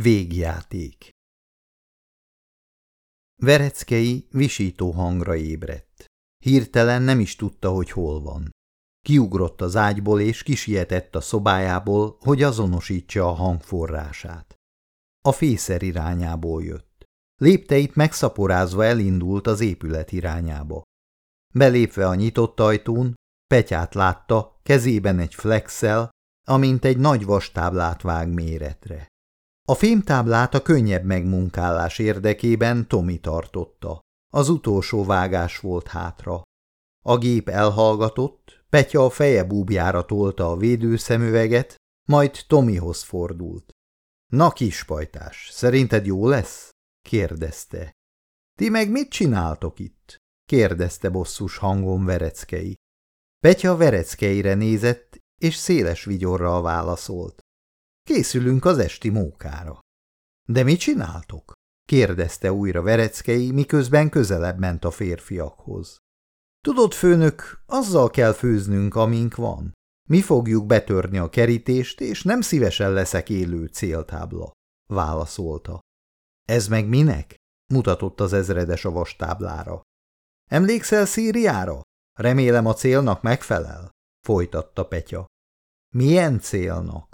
Végjáték Vereckei visító hangra ébredt. Hirtelen nem is tudta, hogy hol van. Kiugrott az ágyból és kisietett a szobájából, hogy azonosítsa a hang forrását. A fészer irányából jött. Lépteit megszaporázva elindult az épület irányába. Belépve a nyitott ajtón, Petyát látta, kezében egy flexel, amint egy nagy vastáblát vág méretre. A fémtáblát a könnyebb megmunkálás érdekében Tomi tartotta. Az utolsó vágás volt hátra. A gép elhallgatott, Petya a feje búbjára tolta a védőszemüveget, majd Tomihoz fordult. – Na kispajtás, szerinted jó lesz? – kérdezte. – Ti meg mit csináltok itt? – kérdezte bosszus hangon Vereckei. Petya Vereckeire nézett, és széles vigyorral válaszolt. Készülünk az esti mókára. De mit csináltok? kérdezte újra Vereckei, miközben közelebb ment a férfiakhoz. Tudod, főnök, azzal kell főznünk, amink van. Mi fogjuk betörni a kerítést, és nem szívesen leszek élő céltábla, válaszolta. Ez meg minek? mutatott az ezredes a vastáblára. Emlékszel Szíriára? Remélem a célnak megfelel, folytatta Petya. Milyen célnak?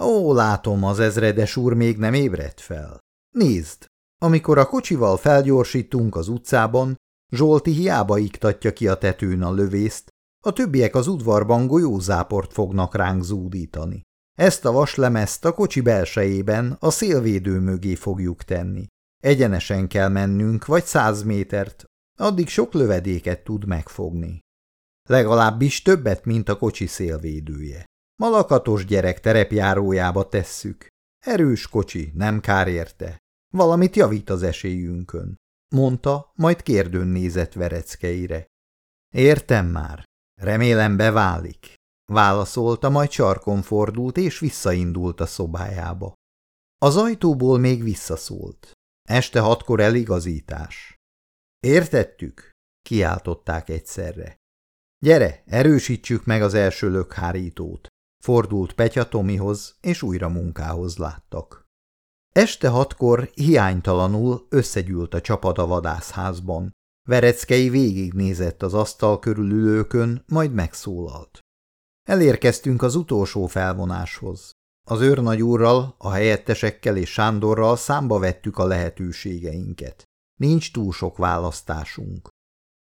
Ó, látom, az ezredes úr még nem ébredt fel. Nézd, amikor a kocsival felgyorsítunk az utcában, Zsolti hiába iktatja ki a tetőn a lövészt, a többiek az udvarban golyózáport fognak ránk zúdítani. Ezt a vaslemezt a kocsi belsejében a szélvédő mögé fogjuk tenni. Egyenesen kell mennünk, vagy száz métert, addig sok lövedéket tud megfogni. Legalábbis többet, mint a kocsi szélvédője. Malakatos gyerek terepjárójába tesszük. Erős kocsi, nem kár érte. Valamit javít az esélyünkön, mondta, majd kérdőn nézett vereckeire. Értem már, remélem beválik, válaszolta, majd sarkon fordult és visszaindult a szobájába. Az ajtóból még visszaszólt. Este hatkor eligazítás. Értettük? kiáltották egyszerre. Gyere, erősítsük meg az első lökhárítót. Fordult Petya Tomihoz, és újra munkához láttak. Este hatkor hiánytalanul összegyűlt a csapat a vadászházban. Vereckei végignézett az asztal körül majd megszólalt. Elérkeztünk az utolsó felvonáshoz. Az őrnagyúrral, a helyettesekkel és Sándorral számba vettük a lehetőségeinket. Nincs túl sok választásunk.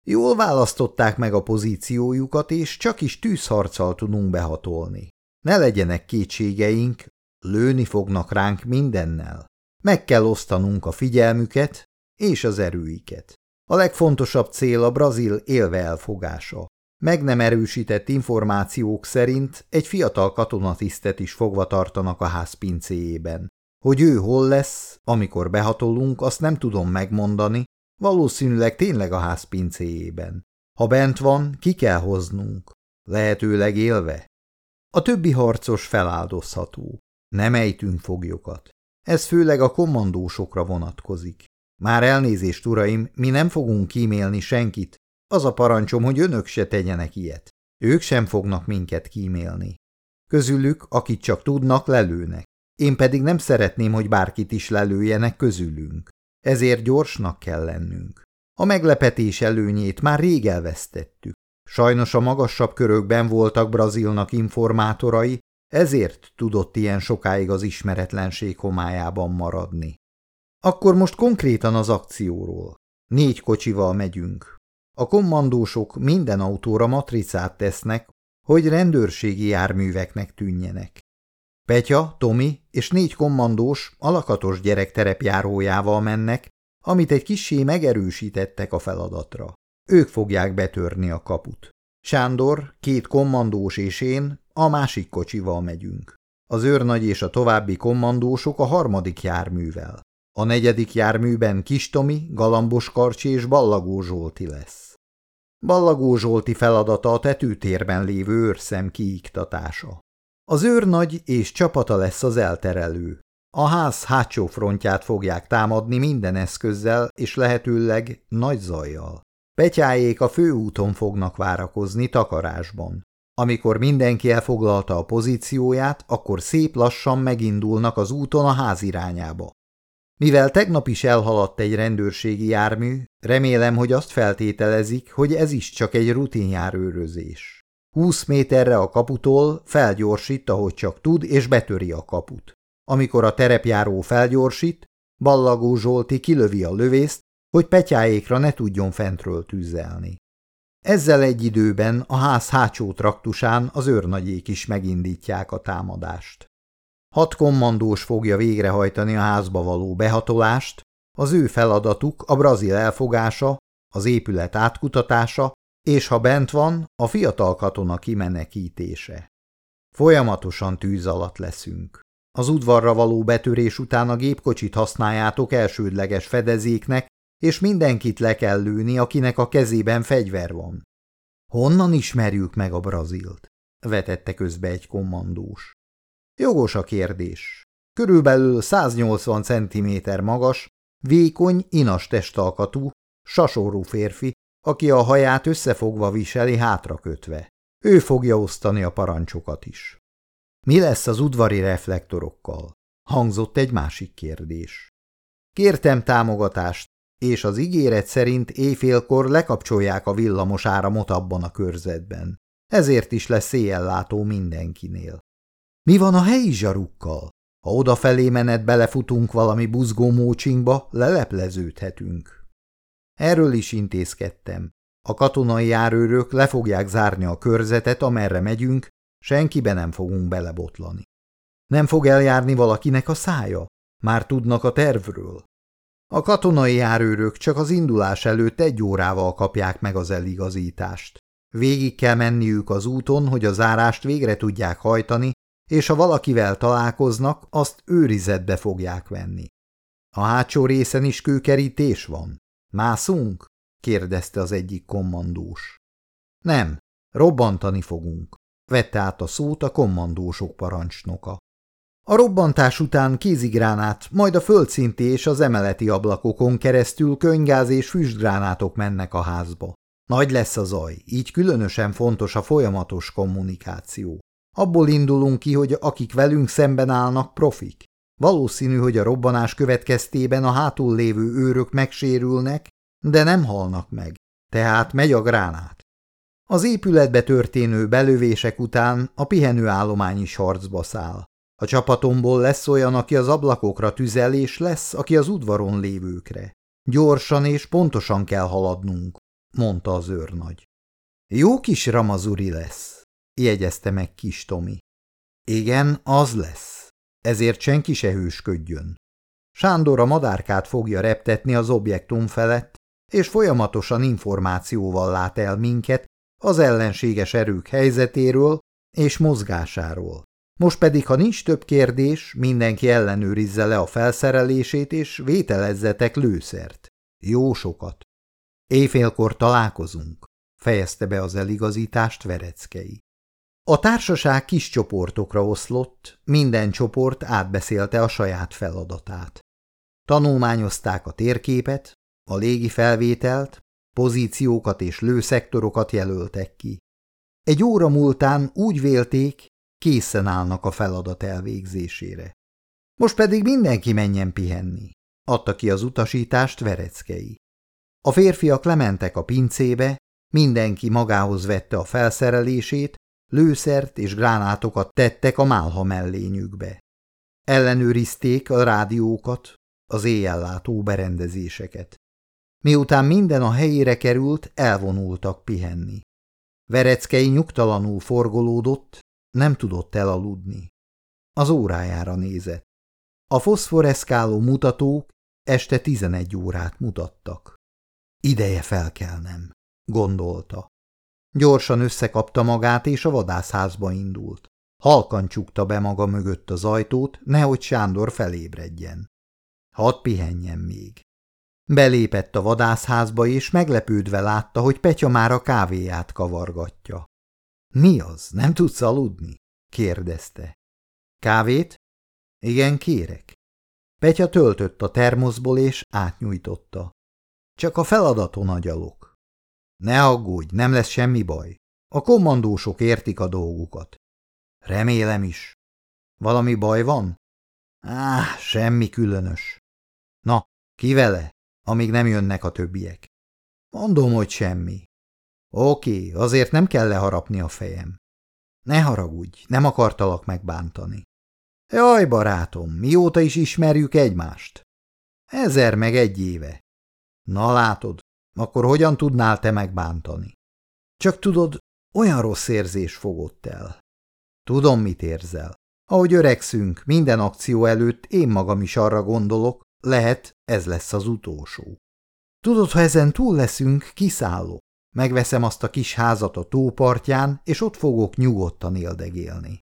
Jól választották meg a pozíciójukat, és csak is tűzharccal tudunk behatolni. Ne legyenek kétségeink, lőni fognak ránk mindennel. Meg kell osztanunk a figyelmüket és az erőiket. A legfontosabb cél a brazil élve elfogása. Meg nem erősített információk szerint egy fiatal katonatisztet is fogva tartanak a ház pincéjében. Hogy ő hol lesz, amikor behatolunk, azt nem tudom megmondani, valószínűleg tényleg a ház pincéjében. Ha bent van, ki kell hoznunk, lehetőleg élve. A többi harcos feláldozható. Nem ejtünk foglyokat. Ez főleg a kommandósokra vonatkozik. Már elnézést, uraim, mi nem fogunk kímélni senkit. Az a parancsom, hogy önök se tegyenek ilyet. Ők sem fognak minket kímélni. Közülük, akit csak tudnak, lelőnek. Én pedig nem szeretném, hogy bárkit is lelőjenek közülünk. Ezért gyorsnak kell lennünk. A meglepetés előnyét már rég elvesztettük. Sajnos a magasabb körökben voltak Brazilnak informátorai, ezért tudott ilyen sokáig az ismeretlenség homályában maradni. Akkor most konkrétan az akcióról. Négy kocsival megyünk. A kommandósok minden autóra matricát tesznek, hogy rendőrségi járműveknek tűnjenek. Petya, Tomi és négy kommandós alakatos gyerek terepjárójával mennek, amit egy kissé megerősítettek a feladatra. Ők fogják betörni a kaput. Sándor, két kommandós és én a másik kocsival megyünk. Az őrnagy és a további kommandósok a harmadik járművel. A negyedik járműben Kistomi, Galambos Karcsi és Ballagó Zsolti lesz. Ballagó Zsolti feladata a tetőtérben lévő őrszem kiiktatása. Az őrnagy és csapata lesz az elterelő. A ház hátsó frontját fogják támadni minden eszközzel és lehetőleg nagy zajjal. Petyájék a főúton fognak várakozni takarásban. Amikor mindenki elfoglalta a pozícióját, akkor szép lassan megindulnak az úton a ház irányába. Mivel tegnap is elhaladt egy rendőrségi jármű, remélem, hogy azt feltételezik, hogy ez is csak egy rutinjárőrözés. 20 méterre a kaputól felgyorsít, ahogy csak tud, és betöri a kaput. Amikor a terepjáró felgyorsít, Ballagó Zsolti kilövi a lövészt, hogy petyáékra ne tudjon fentről tűzelni. Ezzel egy időben a ház hátsó traktusán az őrnagyék is megindítják a támadást. Hat kommandós fogja végrehajtani a házba való behatolást, az ő feladatuk a brazil elfogása, az épület átkutatása, és ha bent van, a fiatal katona kimenekítése. Folyamatosan tűz alatt leszünk. Az udvarra való betörés után a gépkocsit használjátok elsődleges fedezéknek, és mindenkit le kell lőni, akinek a kezében fegyver van. Honnan ismerjük meg a brazilt? vetette közbe egy kommandós. Jogos a kérdés. Körülbelül 180 cm magas, vékony, inas testalkatú, sasorú férfi, aki a haját összefogva viseli hátrakötve. Ő fogja osztani a parancsokat is. Mi lesz az udvari reflektorokkal? Hangzott egy másik kérdés. Kértem támogatást, és az ígéret szerint éjfélkor lekapcsolják a villamos áramot abban a körzetben. Ezért is lesz éjjellátó mindenkinél. Mi van a helyi zsarukkal? Ha odafelé menet belefutunk valami buzgó mócsinkba, lelepleződhetünk. Erről is intézkedtem. A katonai járőrök le fogják zárni a körzetet, amerre megyünk, senkibe nem fogunk belebotlani. Nem fog eljárni valakinek a szája? Már tudnak a tervről? A katonai járőrök csak az indulás előtt egy órával kapják meg az eligazítást. Végig kell menniük az úton, hogy a zárást végre tudják hajtani, és ha valakivel találkoznak, azt őrizetbe fogják venni. A hátsó részen is kőkerítés van. Mászunk? kérdezte az egyik kommandós. Nem, robbantani fogunk, vette át a szót a kommandósok parancsnoka. A robbantás után kézigránát, majd a földszinti és az emeleti ablakokon keresztül könygáz és füstgránátok mennek a házba. Nagy lesz a zaj, így különösen fontos a folyamatos kommunikáció. Abból indulunk ki, hogy akik velünk szemben állnak profik. Valószínű, hogy a robbanás következtében a hátul lévő őrök megsérülnek, de nem halnak meg, tehát megy a gránát. Az épületbe történő belövések után a pihenőállomány is harcba száll. A csapatomból lesz olyan, aki az ablakokra tüzel, és lesz, aki az udvaron lévőkre. Gyorsan és pontosan kell haladnunk, mondta az őrnagy. Jó kis ramazuri lesz, jegyezte meg kis Tomi. Igen, az lesz. Ezért senki se hősködjön. Sándor a madárkát fogja reptetni az objektum felett, és folyamatosan információval lát el minket az ellenséges erők helyzetéről és mozgásáról. Most pedig, ha nincs több kérdés, mindenki ellenőrizze le a felszerelését, és vételezzetek lőszert. Jó sokat. Éjfélkor találkozunk, fejezte be az eligazítást Vereckei. A társaság kis csoportokra oszlott, minden csoport átbeszélte a saját feladatát. Tanulmányozták a térképet, a légi felvételt, pozíciókat és lőszektorokat jelöltek ki. Egy óra múltán úgy vélték, készen állnak a feladat elvégzésére. Most pedig mindenki menjen pihenni, adta ki az utasítást Vereckei. A férfiak lementek a pincébe, mindenki magához vette a felszerelését, lőszert és gránátokat tettek a málha mellényükbe. Ellenőrizték a rádiókat, az éjjellátó berendezéseket. Miután minden a helyére került, elvonultak pihenni. Vereckei nyugtalanul forgolódott, nem tudott elaludni. Az órájára nézett. A foszforeszkáló mutatók este tizenegy órát mutattak. Ideje felkelnem, gondolta. Gyorsan összekapta magát, és a vadászházba indult. Halkan csukta be maga mögött az ajtót, nehogy Sándor felébredjen. Hadd pihenjen még. Belépett a vadászházba, és meglepődve látta, hogy Petya már a kávéját kavargatja. Mi az, nem tudsz aludni? kérdezte. Kávét? Igen, kérek. Petya töltött a termoszból, és átnyújtotta. Csak a feladaton agyalok. Ne aggódj, nem lesz semmi baj. A kommandósok értik a dolgukat. Remélem is. Valami baj van? Á, semmi különös. Na, ki vele, amíg nem jönnek a többiek? Mondom, hogy semmi. Oké, azért nem kell leharapni a fejem. Ne haragudj, nem akartalak megbántani. Jaj, barátom, mióta is ismerjük egymást? Ezer meg egy éve. Na látod, akkor hogyan tudnál te megbántani? Csak tudod, olyan rossz érzés fogott el. Tudom, mit érzel. Ahogy öregszünk, minden akció előtt én magam is arra gondolok, lehet, ez lesz az utolsó. Tudod, ha ezen túl leszünk, kiszállok. Megveszem azt a kis házat a tópartján, és ott fogok nyugodtan éldegélni.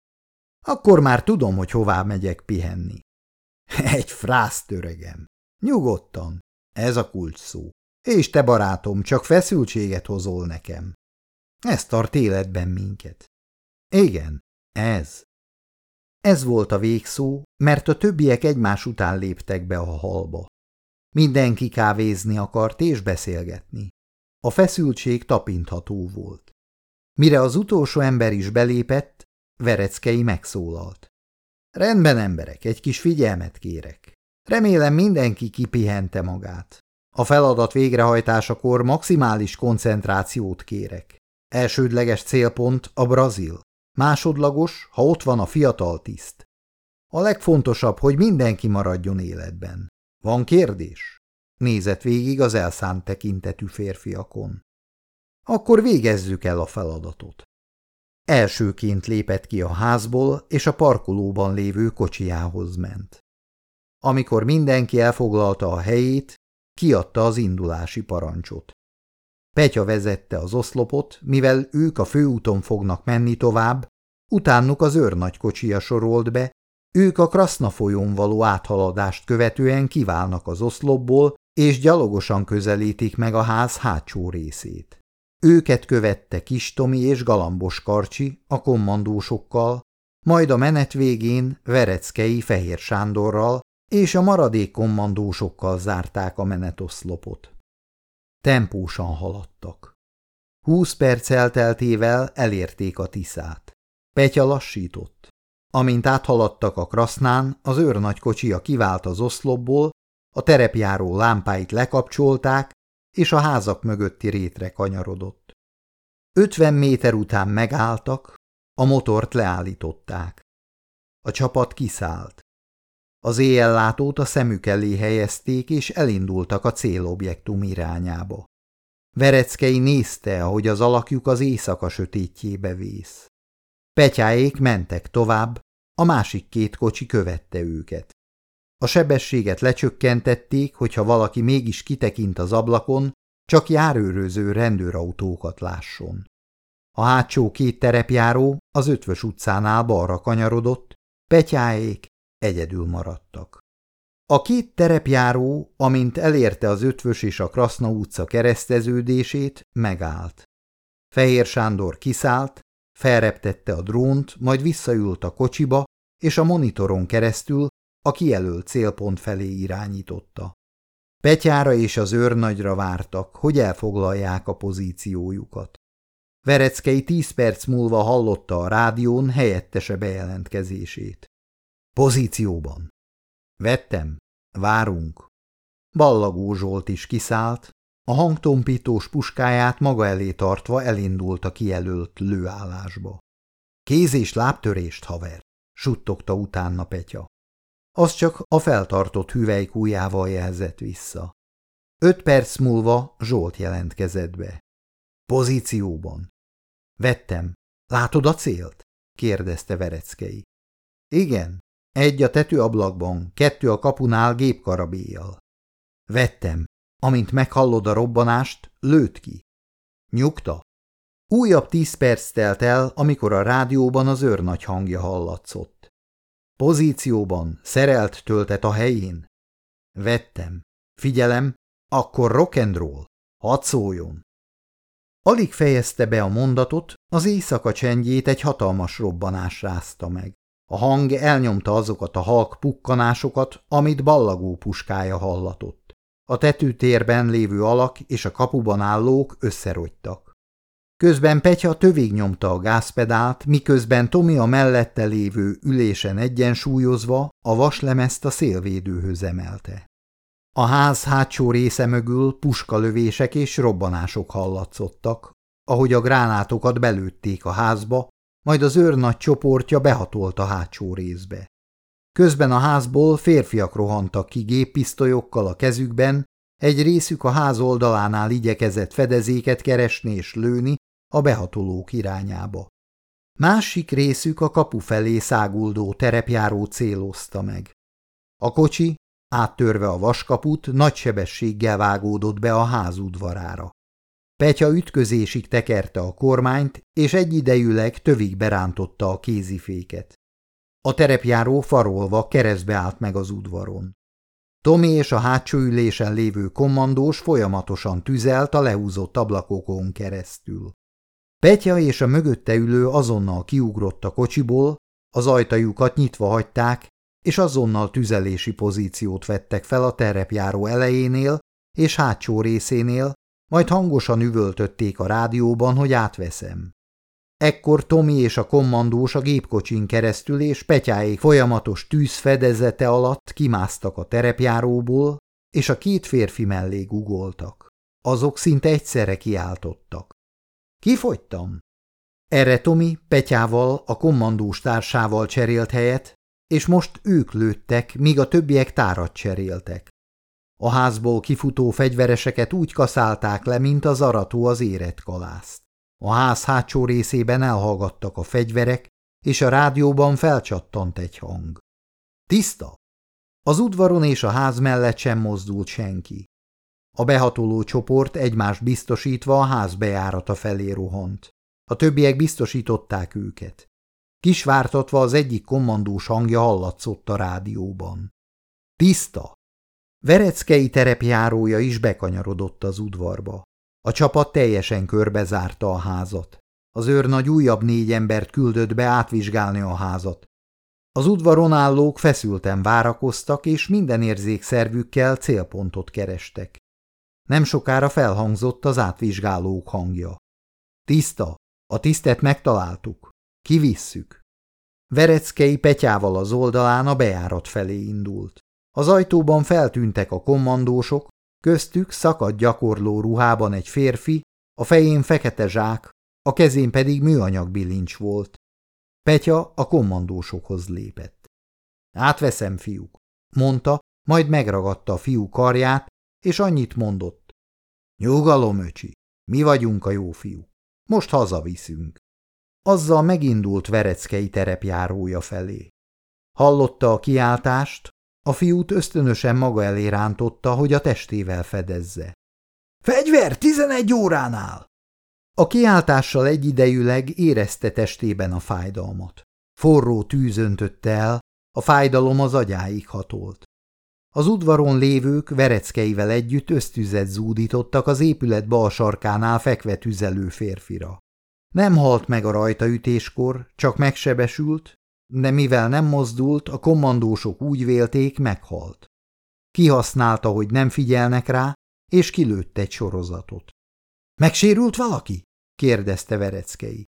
Akkor már tudom, hogy hová megyek pihenni. Egy frász töregem. Nyugodtan. Ez a kulcs szó. És te, barátom, csak feszültséget hozol nekem. Ez tart életben minket. Igen, ez. Ez volt a végszó, mert a többiek egymás után léptek be a halba. Mindenki kávézni akart és beszélgetni. A feszültség tapintható volt. Mire az utolsó ember is belépett, Vereckei megszólalt. Rendben, emberek, egy kis figyelmet kérek. Remélem mindenki kipihente magát. A feladat végrehajtásakor maximális koncentrációt kérek. Elsődleges célpont a Brazil. Másodlagos, ha ott van a fiatal tiszt. A legfontosabb, hogy mindenki maradjon életben. Van kérdés? Nézett végig az elszánt tekintetű férfiakon. Akkor végezzük el a feladatot. Elsőként lépett ki a házból, és a parkolóban lévő kocsiához ment. Amikor mindenki elfoglalta a helyét, kiadta az indulási parancsot. Petya vezette az oszlopot, mivel ők a főúton fognak menni tovább, utánuk az őrnagykocsia sorolt be, ők a Kraszna folyón való áthaladást követően kiválnak az oszlopból, és gyalogosan közelítik meg a ház hátsó részét. Őket követte Kis Tomi és Galambos Karcsi a kommandósokkal, majd a menet végén Vereckei Fehér Sándorral és a maradék kommandósokkal zárták a menetoszlopot. Tempósan haladtak. Húsz perc elteltével elérték a Tiszát. Petya lassított. Amint áthaladtak a krasznán, az őrnagykocsia kivált az oszlopból, a terepjáró lámpáit lekapcsolták, és a házak mögötti rétre kanyarodott. Ötven méter után megálltak, a motort leállították. A csapat kiszállt. Az éjjellátót a szemük elé helyezték, és elindultak a célobjektum irányába. Vereckei nézte, ahogy az alakjuk az éjszaka sötétjébe vész. Petyáék mentek tovább, a másik két kocsi követte őket. A sebességet lecsökkentették, hogyha valaki mégis kitekint az ablakon, csak járőröző rendőrautókat lásson. A hátsó két terepjáró az ötvös utcánál balra kanyarodott, petyáék egyedül maradtak. A két terepjáró, amint elérte az ötvös és a Kraszna utca kereszteződését, megállt. Fehér Sándor kiszállt, felreptette a drónt, majd visszaült a kocsiba, és a monitoron keresztül a kijelölt célpont felé irányította. Petyára és az őrnagyra vártak, hogy elfoglalják a pozíciójukat. Vereckei tíz perc múlva hallotta a rádión helyettese bejelentkezését. Pozícióban. Vettem. Várunk. Ballagó Zsolt is kiszállt, a hangtompítós puskáját maga elé tartva elindult a kijelölt lőállásba. Kéz és lábtörést, haver, suttogta utána Petya. Az csak a feltartott hüvelykújjával jelzett vissza. Öt perc múlva Zsolt jelentkezett be. Pozícióban. Vettem. Látod a célt? kérdezte Vereckei. Igen, egy a tetőablakban, kettő a kapunál gépkarabéjjal. Vettem. Amint meghallod a robbanást, lőtt ki. Nyugta. Újabb tíz perc telt el, amikor a rádióban az őrnagy hangja hallatszott. Pozícióban, szerelt töltet a helyén. Vettem. Figyelem, akkor rock and roll. Hadd szóljon. Alig fejezte be a mondatot, az éjszaka csendjét egy hatalmas robbanás rázta meg. A hang elnyomta azokat a halk pukkanásokat, amit ballagó puskája hallatott. A tetőtérben lévő alak és a kapuban állók összerogytak. Közben Petya tövig nyomta a gázpedált, miközben Tomi a mellette lévő ülésen egyensúlyozva a vaslemezt a szélvédőhöz emelte. A ház hátsó része mögül puskalövések és robbanások hallatszottak, ahogy a gránátokat belőtték a házba, majd az őrnagy csoportja behatolt a hátsó részbe. Közben a házból férfiak rohantak ki géppisztolyokkal a kezükben, egy részük a ház oldalánál igyekezett fedezéket keresni és lőni a behatolók irányába. Másik részük a kapu felé száguldó terepjáró célozta meg. A kocsi, áttörve a vaskaput, nagy sebességgel vágódott be a ház udvarára. Petya ütközésig tekerte a kormányt, és egyidejűleg tövig berántotta a kéziféket. A terepjáró farolva keresztbe állt meg az udvaron. Tomi és a hátsó ülésen lévő kommandós folyamatosan tüzelt a lehúzott ablakokon keresztül. Petya és a mögötte ülő azonnal kiugrott a kocsiból, az ajtajukat nyitva hagyták, és azonnal tüzelési pozíciót vettek fel a terepjáró elejénél és hátsó részénél, majd hangosan üvöltötték a rádióban, hogy átveszem. Ekkor Tomi és a kommandós a gépkocsin keresztül és petyáék folyamatos tűzfedezete alatt kimásztak a terepjáróból, és a két férfi mellé gugoltak. Azok szinte egyszerre kiáltottak. Kifogytam. Erre Tomi Petyával, a kommandós társával cserélt helyet, és most ők lőttek, míg a többiek tárat cseréltek. A házból kifutó fegyvereseket úgy kaszálták le, mint az arató az érett kalászt. A ház hátsó részében elhallgattak a fegyverek, és a rádióban felcsattant egy hang. Tiszta! Az udvaron és a ház mellett sem mozdult senki. A behatoló csoport egymást biztosítva a ház bejárata felé rohant. A többiek biztosították őket. Kisvártatva az egyik kommandós hangja hallatszott a rádióban. Tiszta! Vereckei terepjárója is bekanyarodott az udvarba. A csapat teljesen körbezárta a házat. Az őrnagy újabb négy embert küldött be átvizsgálni a házat. Az udvaron állók feszülten várakoztak, és minden érzékszervükkel célpontot kerestek. Nem sokára felhangzott az átvizsgálók hangja. Tiszta, a tisztet megtaláltuk. Kivisszük. Vereckei petyával az oldalán a bejárat felé indult. Az ajtóban feltűntek a kommandósok, köztük szakadt gyakorló ruhában egy férfi, a fején fekete zsák, a kezén pedig műanyag bilincs volt. Petya a kommandósokhoz lépett. Átveszem, fiúk, mondta, majd megragadta a fiú karját, és annyit mondott. Nyugalom, öcsi, mi vagyunk a jó fiú. Most hazaviszünk. Azzal megindult Vereckei terepjárója felé. Hallotta a kiáltást, a fiút ösztönösen maga elé rántotta, hogy a testével fedezze. – Fegyver, tizenegy óránál! A kiáltással egyidejűleg érezte testében a fájdalmat. Forró tűz öntötte el, a fájdalom az agyáig hatolt. Az udvaron lévők vereckeivel együtt ösztüzet zúdítottak az épület bal sarkánál fekve tüzelő férfira. Nem halt meg a rajtaütéskor, csak megsebesült, de mivel nem mozdult, a kommandósok úgy vélték, meghalt. Kihasználta, hogy nem figyelnek rá, és kilőtt egy sorozatot. – Megsérült valaki? – kérdezte Vereckei.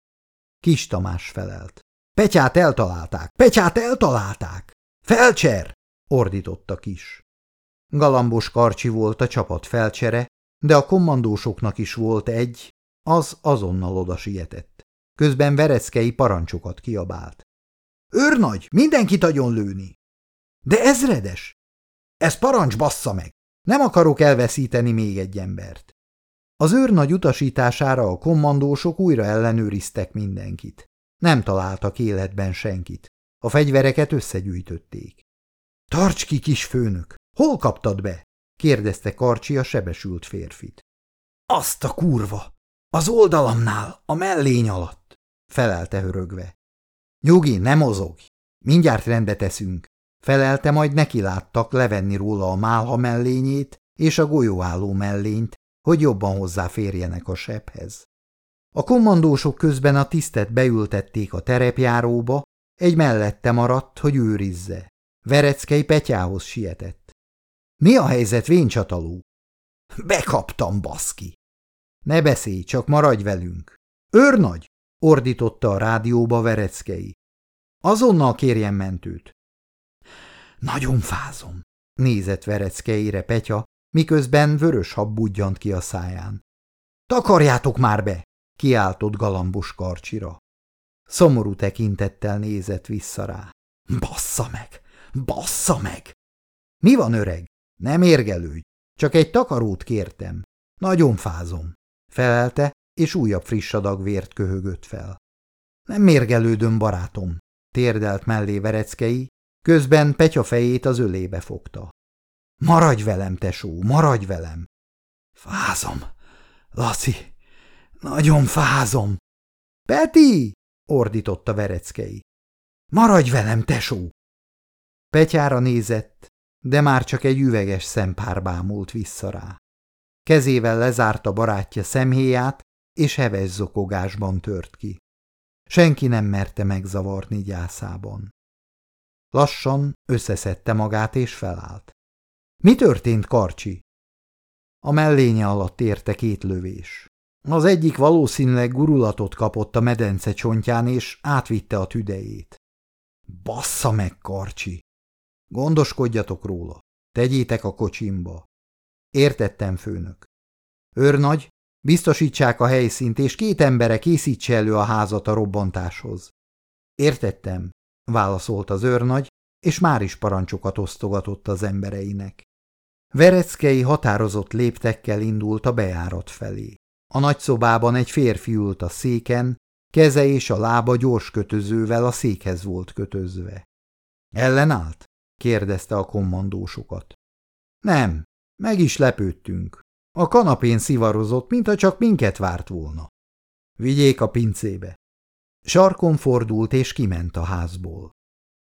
Kis Tamás felelt. – Petyát eltalálták! Petyát eltalálták! – Felcser! – ordította Kis. Galambos karcsi volt a csapat felcsere, de a kommandósoknak is volt egy, az azonnal oda sietett. Közben Vereckei parancsokat kiabált. Őrnagy, mindenkit agyon lőni! De ezredes! Ez parancs bassza meg! Nem akarok elveszíteni még egy embert. Az őrnagy utasítására a kommandósok újra ellenőriztek mindenkit. Nem találtak életben senkit. A fegyvereket összegyűjtötték. – Tarts ki, kis főnök! Hol kaptad be? – kérdezte Karcsi a sebesült férfit. – Azt a kurva! Az oldalamnál, a mellény alatt! – felelte hörögve. Nyugi, ne mozogj! Mindjárt rendbe teszünk, felelte, majd nekiláttak levenni róla a málha mellényét és a golyóálló mellényt, hogy jobban hozzáférjenek a sebhez. A kommandósok közben a tisztet beültették a terepjáróba, egy mellette maradt, hogy őrizze. Vereckei Petyához sietett. Mi a helyzet, véncsatalú? Bekaptam, baszki! Ne beszélj, csak maradj velünk. Őrnagy! ordította a rádióba Vereckei. Azonnal kérjen mentőt. Nagyon fázom, nézett Vereckeire Petya, miközben vörös hab budjant ki a száján. Takarjátok már be! kiáltott galambos karcsira. Szomorú tekintettel nézett vissza rá. Bassza meg! Bassza meg! Mi van, öreg? Nem érgelődj, csak egy takarót kértem. Nagyon fázom, felelte, és újabb friss adag vért köhögött fel. Nem mérgelődöm, barátom, térdelt mellé Vereckei, közben Petya fejét az ölébe fogta. Maradj velem, tesó, maradj velem! Fázom, Laci, nagyon fázom. Peti! ordította Vereckei. Maradj velem, tesó! Petyára nézett, de már csak egy üveges szempár bámult vissza rá. Kezével lezárta barátja szemhéját, és heves zokogásban tört ki. Senki nem merte megzavarni gyászában. Lassan összeszedte magát és felállt. Mi történt, Karcsi? A mellénye alatt érte két lövés. Az egyik valószínűleg gurulatot kapott a medence csontján, és átvitte a tüdejét. Bassza meg, Karcsi! Gondoskodjatok róla, tegyétek a kocsimba. Értettem, főnök. Őrnagy, biztosítsák a helyszínt, és két embere készítse elő a házat a robbantáshoz. Értettem, válaszolt az őrnagy, és már is parancsokat osztogatott az embereinek. Vereckei határozott léptekkel indult a bejárat felé. A nagyszobában egy férfi ült a széken, keze és a lába gyors kötözővel a székhez volt kötözve. Ellenállt? Kérdezte a kommandósokat. Nem, meg is lepődtünk. A kanapén szivarozott, mintha csak minket várt volna. Vigyék a pincébe. Sarkon fordult és kiment a házból.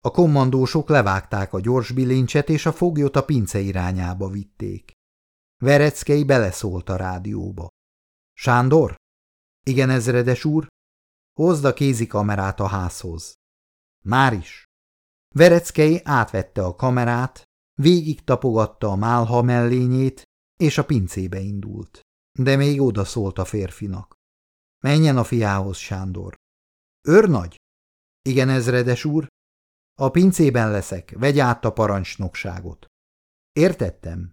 A kommandósok levágták a gyors bilincset, és a foglyot a pince irányába vitték. Vereckei beleszólt a rádióba. Sándor? Igen, ezredes úr? Hozd a kézikamerát a házhoz. Már is. Vereckei átvette a kamerát, végig tapogatta a málha mellényét, és a pincébe indult. De még oda szólt a férfinak. Menjen a fiához, Sándor. Őrnagy? Igen, ezredes úr. A pincében leszek, vegy át a parancsnokságot. Értettem.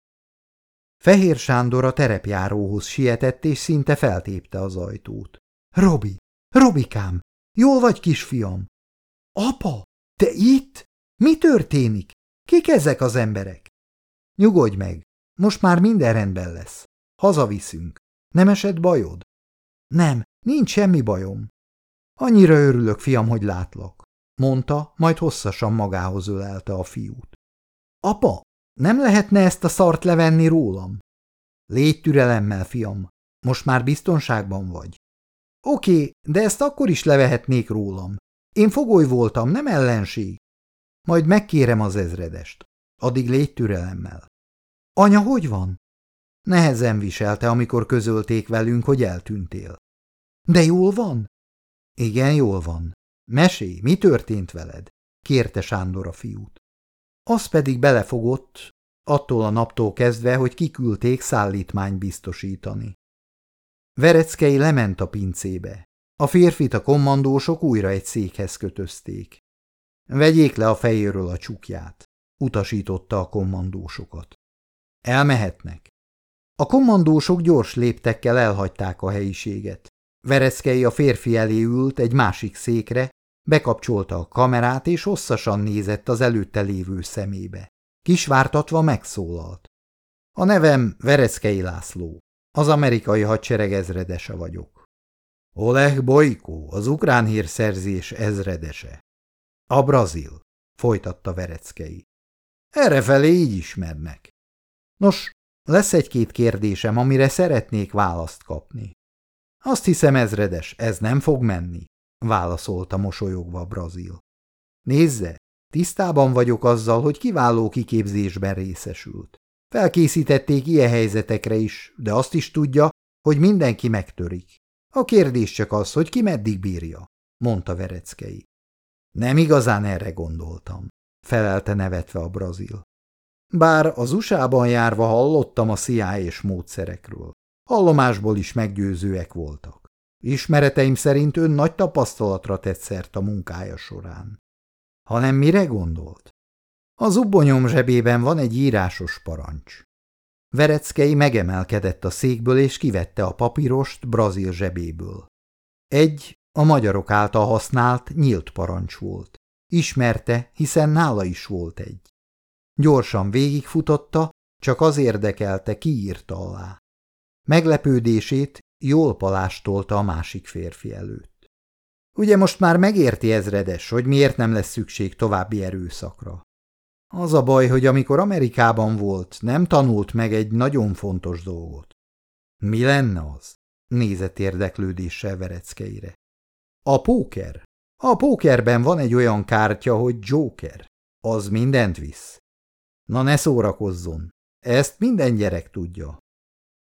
Fehér Sándor a terepjáróhoz sietett, és szinte feltépte az ajtót. Robi, Robikám, jól vagy, kisfiam? Apa, te itt? Mi történik? Kik ezek az emberek? Nyugodj meg, most már minden rendben lesz. Hazaviszünk. Nem esett bajod? Nem, nincs semmi bajom. Annyira örülök, fiam, hogy látlak, mondta, majd hosszasan magához ölelte a fiút. Apa, nem lehetne ezt a szart levenni rólam? Légy türelemmel, fiam, most már biztonságban vagy. Oké, de ezt akkor is levehetnék rólam. Én fogoly voltam, nem ellenség. Majd megkérem az ezredest. Addig légy türelemmel. Anya, hogy van? Nehezen viselte, amikor közölték velünk, hogy eltűntél. De jól van? Igen, jól van. Mesélj, mi történt veled? kérte Sándor a fiút. Az pedig belefogott, attól a naptól kezdve, hogy kiküldték szállítmány biztosítani. Vereckei lement a pincébe. A férfit a kommandósok újra egy székhez kötözték. Vegyék le a fejéről a csukját, utasította a kommandósokat. Elmehetnek. A kommandósok gyors léptekkel elhagyták a helyiséget. Vereszkei a férfi elé ült egy másik székre, bekapcsolta a kamerát és hosszasan nézett az előtte lévő szemébe. Kisvártatva megszólalt. A nevem Vereszkei László. Az amerikai hadsereg ezredese vagyok. Oleg Bojko, az ukrán hírszerzés ezredese. A brazil, folytatta Vereckei. Errefelé így ismernek. Nos, lesz egy-két kérdésem, amire szeretnék választ kapni. Azt hiszem, ezredes, ez nem fog menni, válaszolta mosolyogva a brazil. Nézze, tisztában vagyok azzal, hogy kiváló kiképzésben részesült. Felkészítették ilyen helyzetekre is, de azt is tudja, hogy mindenki megtörik. A kérdés csak az, hogy ki meddig bírja, mondta Vereckei. Nem igazán erre gondoltam, felelte nevetve a brazil. Bár az USA-ban járva hallottam a CIA és módszerekről. Hallomásból is meggyőzőek voltak. Ismereteim szerint ön nagy tapasztalatra tett szert a munkája során. Hanem mire gondolt? Az ubbonyom zsebében van egy írásos parancs. Vereckei megemelkedett a székből és kivette a papírost brazil zsebéből. Egy a magyarok által használt nyílt parancs volt. Ismerte, hiszen nála is volt egy. Gyorsan végigfutotta, csak az érdekelte, ki írta alá. Meglepődését jól palástolta a másik férfi előtt. Ugye most már megérti ezredes, hogy miért nem lesz szükség további erőszakra. Az a baj, hogy amikor Amerikában volt, nem tanult meg egy nagyon fontos dolgot. Mi lenne az? Nézett érdeklődéssel Vereckeire. A póker. A pókerben van egy olyan kártya, hogy Joker. Az mindent visz. Na ne szórakozzon. Ezt minden gyerek tudja.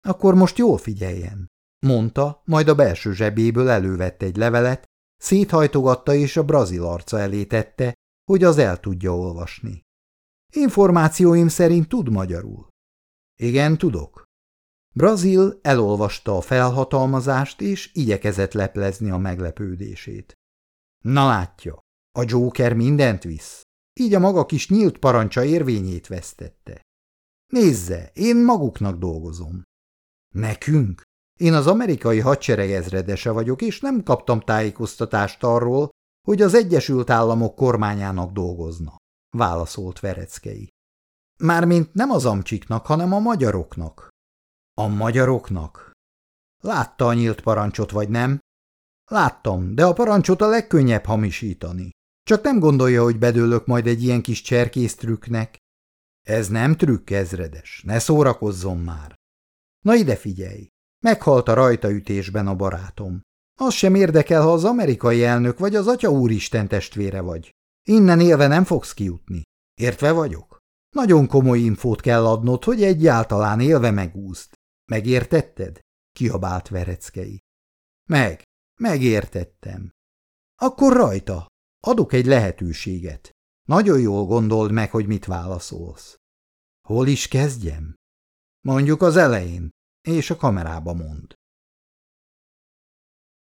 Akkor most jól figyeljen, mondta, majd a belső zsebéből elővette egy levelet, széthajtogatta és a brazil arca elé tette, hogy az el tudja olvasni. Információim szerint tud magyarul. Igen, tudok. Brazil elolvasta a felhatalmazást, és igyekezett leplezni a meglepődését. Na látja, a Joker mindent visz, így a maga kis nyílt parancsa érvényét vesztette. Nézze, én maguknak dolgozom. Nekünk? Én az amerikai hadsereg ezredese vagyok, és nem kaptam tájékoztatást arról, hogy az Egyesült Államok kormányának dolgozna, válaszolt Vereckei. Mármint nem az amcsiknak, hanem a magyaroknak. A magyaroknak? Látta a nyílt parancsot, vagy nem? Láttam, de a parancsot a legkönnyebb hamisítani. Csak nem gondolja, hogy bedőlök majd egy ilyen kis cserkésztrüknek. Ez nem trükk, ezredes, ne szórakozzon már. Na ide figyelj, meghalt a rajtaütésben a barátom. Az sem érdekel, ha az amerikai elnök vagy az atya úristen testvére vagy. Innen élve nem fogsz kijutni. Értve vagyok? Nagyon komoly infót kell adnod, hogy egyáltalán élve megúszt. Megértetted? Kiabált Vereckei. Meg, megértettem. Akkor rajta, adok egy lehetőséget. Nagyon jól gondold meg, hogy mit válaszolsz. Hol is kezdjem? Mondjuk az elején, és a kamerába mond.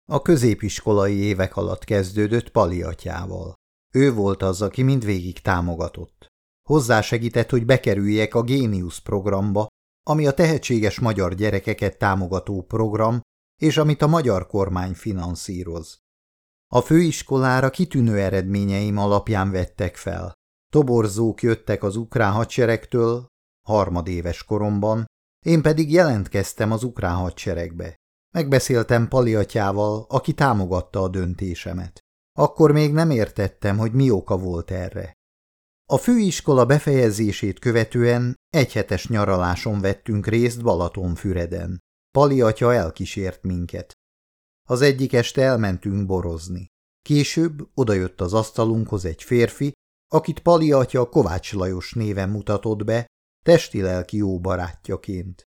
A középiskolai évek alatt kezdődött Pali atyával. Ő volt az, aki mindvégig támogatott. Hozzásegített, hogy bekerüljek a Génius programba, ami a tehetséges magyar gyerekeket támogató program, és amit a magyar kormány finanszíroz. A főiskolára kitűnő eredményeim alapján vettek fel. Toborzók jöttek az ukrán hadseregtől, harmadéves koromban, én pedig jelentkeztem az ukrán hadseregbe. Megbeszéltem Pali atyával, aki támogatta a döntésemet. Akkor még nem értettem, hogy mi oka volt erre. A főiskola befejezését követően egyhetes nyaraláson vettünk részt Balatonfüreden. Pali atya elkísért minket. Az egyik este elmentünk borozni. Később odajött az asztalunkhoz egy férfi, akit Pali atya Kovács Lajos néven mutatott be, testi-lelki jó barátjaként.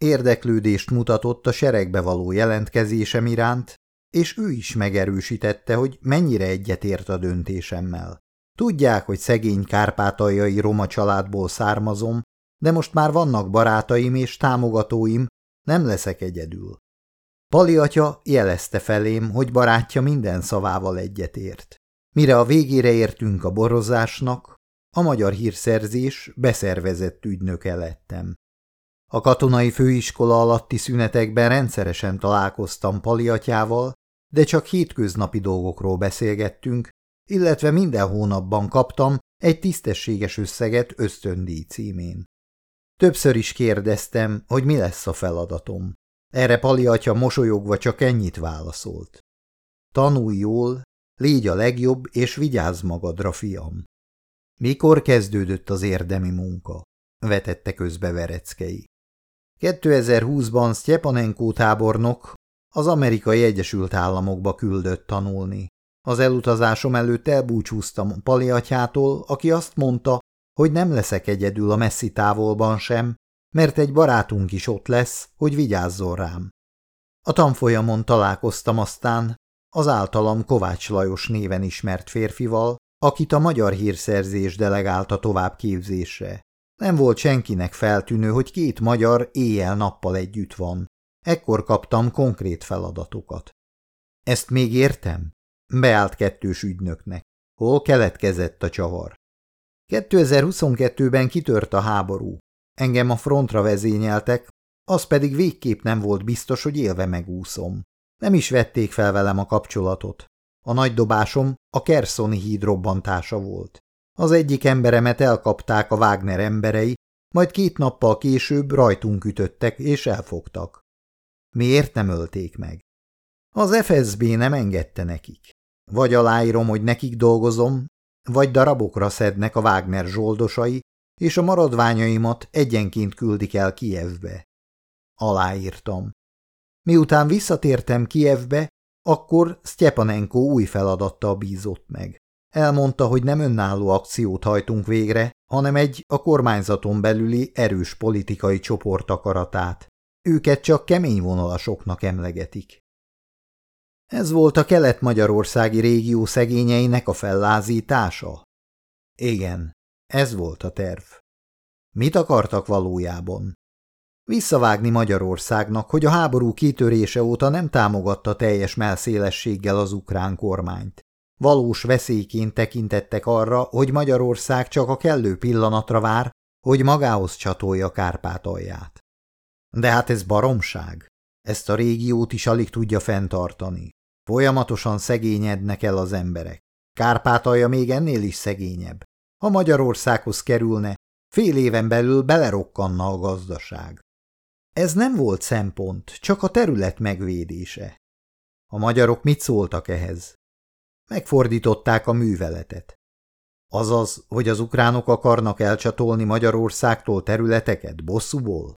Érdeklődést mutatott a seregbe való jelentkezésem iránt, és ő is megerősítette, hogy mennyire egyetért a döntésemmel. Tudják, hogy szegény kárpátaljai roma családból származom, de most már vannak barátaim és támogatóim, nem leszek egyedül. Pali atya jelezte felém, hogy barátja minden szavával egyetért. Mire a végére értünk a borozásnak, a magyar hírszerzés beszervezett ügynöke lettem. A katonai főiskola alatti szünetekben rendszeresen találkoztam Pali atyával, de csak hétköznapi dolgokról beszélgettünk, illetve minden hónapban kaptam egy tisztességes összeget ösztöndíj címén. Többször is kérdeztem, hogy mi lesz a feladatom. Erre Pali atya mosolyogva csak ennyit válaszolt. Tanulj jól, légy a legjobb, és vigyázz magadra, fiam. Mikor kezdődött az érdemi munka? vetette közbe Vereckei. 2020-ban Sztyepanenko tábornok az amerikai Egyesült Államokba küldött tanulni. Az elutazásom előtt elbúcsúztam Pali atyától, aki azt mondta, hogy nem leszek egyedül a messzi távolban sem, mert egy barátunk is ott lesz, hogy vigyázzon rám. A tanfolyamon találkoztam aztán az általam Kovács Lajos néven ismert férfival, akit a magyar hírszerzés delegálta tovább képzésre. Nem volt senkinek feltűnő, hogy két magyar éjjel-nappal együtt van. Ekkor kaptam konkrét feladatokat. Ezt még értem? Beállt kettős ügynöknek. Hol keletkezett a csavar? 2022-ben kitört a háború. Engem a frontra vezényeltek, az pedig végképp nem volt biztos, hogy élve megúszom. Nem is vették fel velem a kapcsolatot. A nagy dobásom a Kerszoni híd robbantása volt. Az egyik emberemet elkapták a Wagner emberei, majd két nappal később rajtunk ütöttek és elfogtak. Miért nem ölték meg? Az FSB nem engedte nekik. Vagy aláírom, hogy nekik dolgozom, vagy darabokra szednek a Wagner zsoldosai, és a maradványaimat egyenként küldik el Kijevbe. Aláírtam. Miután visszatértem Kijevbe, akkor Sztyepanenko új feladattal bízott meg. Elmondta, hogy nem önálló akciót hajtunk végre, hanem egy a kormányzaton belüli erős politikai csoport akaratát. Őket csak kemény vonalasoknak emlegetik. Ez volt a kelet-magyarországi régió szegényeinek a fellázítása? Igen, ez volt a terv. Mit akartak valójában? Visszavágni Magyarországnak, hogy a háború kitörése óta nem támogatta teljes melszélességgel az ukrán kormányt. Valós veszélyként tekintettek arra, hogy Magyarország csak a kellő pillanatra vár, hogy magához csatolja Kárpátalját. De hát ez baromság. Ezt a régiót is alig tudja fenntartani. Folyamatosan szegényednek el az emberek. Kárpátalja még ennél is szegényebb. Ha Magyarországhoz kerülne, fél éven belül belerokkanna a gazdaság. Ez nem volt szempont, csak a terület megvédése. A magyarok mit szóltak ehhez? Megfordították a műveletet. Azaz, hogy az ukránok akarnak elcsatolni Magyarországtól területeket bosszúból?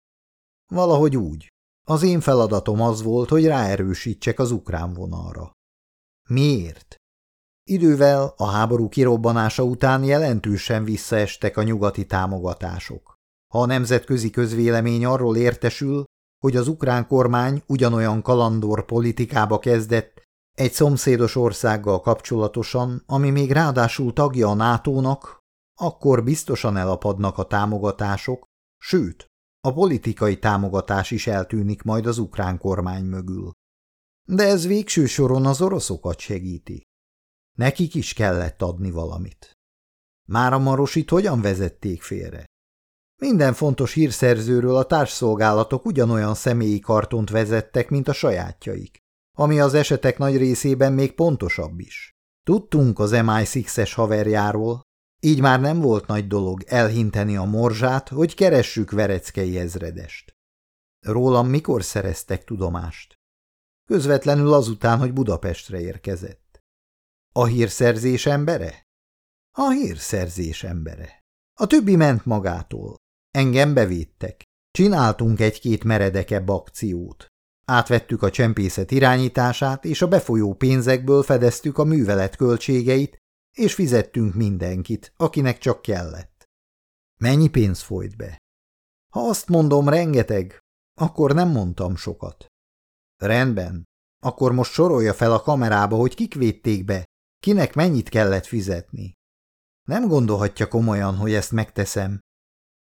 Valahogy úgy. Az én feladatom az volt, hogy ráerősítsek az ukrán vonalra. Miért? Idővel a háború kirobbanása után jelentősen visszaestek a nyugati támogatások. Ha a nemzetközi közvélemény arról értesül, hogy az ukrán kormány ugyanolyan kalandor politikába kezdett egy szomszédos országgal kapcsolatosan, ami még ráadásul tagja a NATO-nak, akkor biztosan elapadnak a támogatások, sőt, a politikai támogatás is eltűnik majd az ukrán kormány mögül. De ez végső soron az oroszokat segíti. Nekik is kellett adni valamit. Már a Marosit hogyan vezették félre? Minden fontos hírszerzőről a társszolgálatok ugyanolyan személyi kartont vezettek, mint a sajátjaik, ami az esetek nagy részében még pontosabb is. Tudtunk az MI6-es haverjáról, így már nem volt nagy dolog elhinteni a morzsát, hogy keressük Vereckei ezredest. Rólam mikor szereztek tudomást? Közvetlenül azután, hogy Budapestre érkezett. A hírszerzés embere? A hírszerzés embere. A többi ment magától. Engem bevédtek. Csináltunk egy-két meredekebb akciót. Átvettük a csempészet irányítását, és a befolyó pénzekből fedeztük a művelet költségeit, és fizettünk mindenkit, akinek csak kellett. Mennyi pénz folyt be? Ha azt mondom rengeteg, akkor nem mondtam sokat. Rendben, akkor most sorolja fel a kamerába, hogy kik védték be, kinek mennyit kellett fizetni. Nem gondolhatja komolyan, hogy ezt megteszem.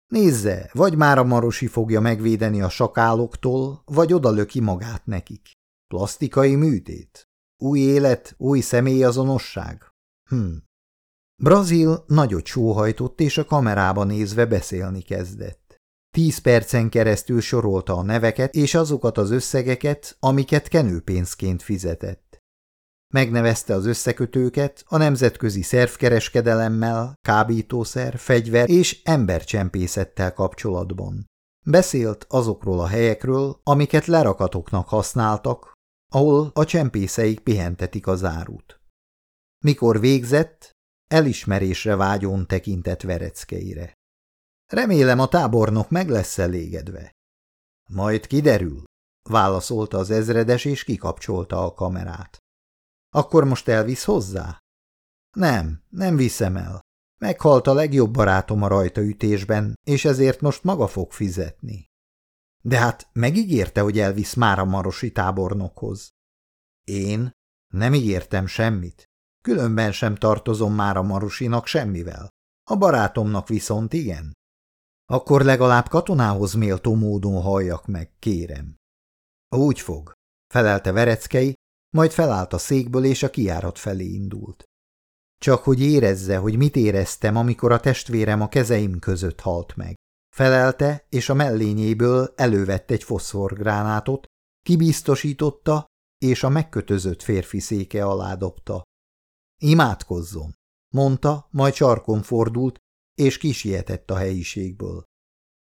Nézze, vagy már a Marosi fogja megvédeni a sakáloktól, vagy odalöki magát nekik. Plastikai műtét? Új élet, új személyazonosság? Hm. Brazil nagyot sóhajtott, és a kamerába nézve beszélni kezdett. Tíz percen keresztül sorolta a neveket és azokat az összegeket, amiket kenőpénzként fizetett. Megnevezte az összekötőket a nemzetközi szervkereskedelemmel, kábítószer, fegyver és embercsempészettel kapcsolatban. Beszélt azokról a helyekről, amiket lerakatoknak használtak, ahol a csempészeik pihentetik az árut. Mikor végzett, elismerésre vágyón tekintett vereckeire. Remélem a tábornok meg lesz elégedve. Majd kiderül, válaszolta az ezredes, és kikapcsolta a kamerát. Akkor most elvisz hozzá? Nem, nem viszem el. Meghalt a legjobb barátom a rajtaütésben, és ezért most maga fog fizetni. De hát megígérte, hogy elvisz már a marosi tábornokhoz. Én nem ígértem semmit. Különben sem tartozom már a Marusinak semmivel. A barátomnak viszont igen. Akkor legalább katonához méltó módon halljak meg, kérem. Úgy fog, felelte Vereckei, majd felállt a székből, és a kiárat felé indult. Csak hogy érezze, hogy mit éreztem, amikor a testvérem a kezeim között halt meg. Felelte, és a mellényéből elővett egy foszforgránátot, kibiztosította, és a megkötözött férfi széke alá dobta. Imádkozzon, mondta, majd sarkon fordult, és kisietett a helyiségből.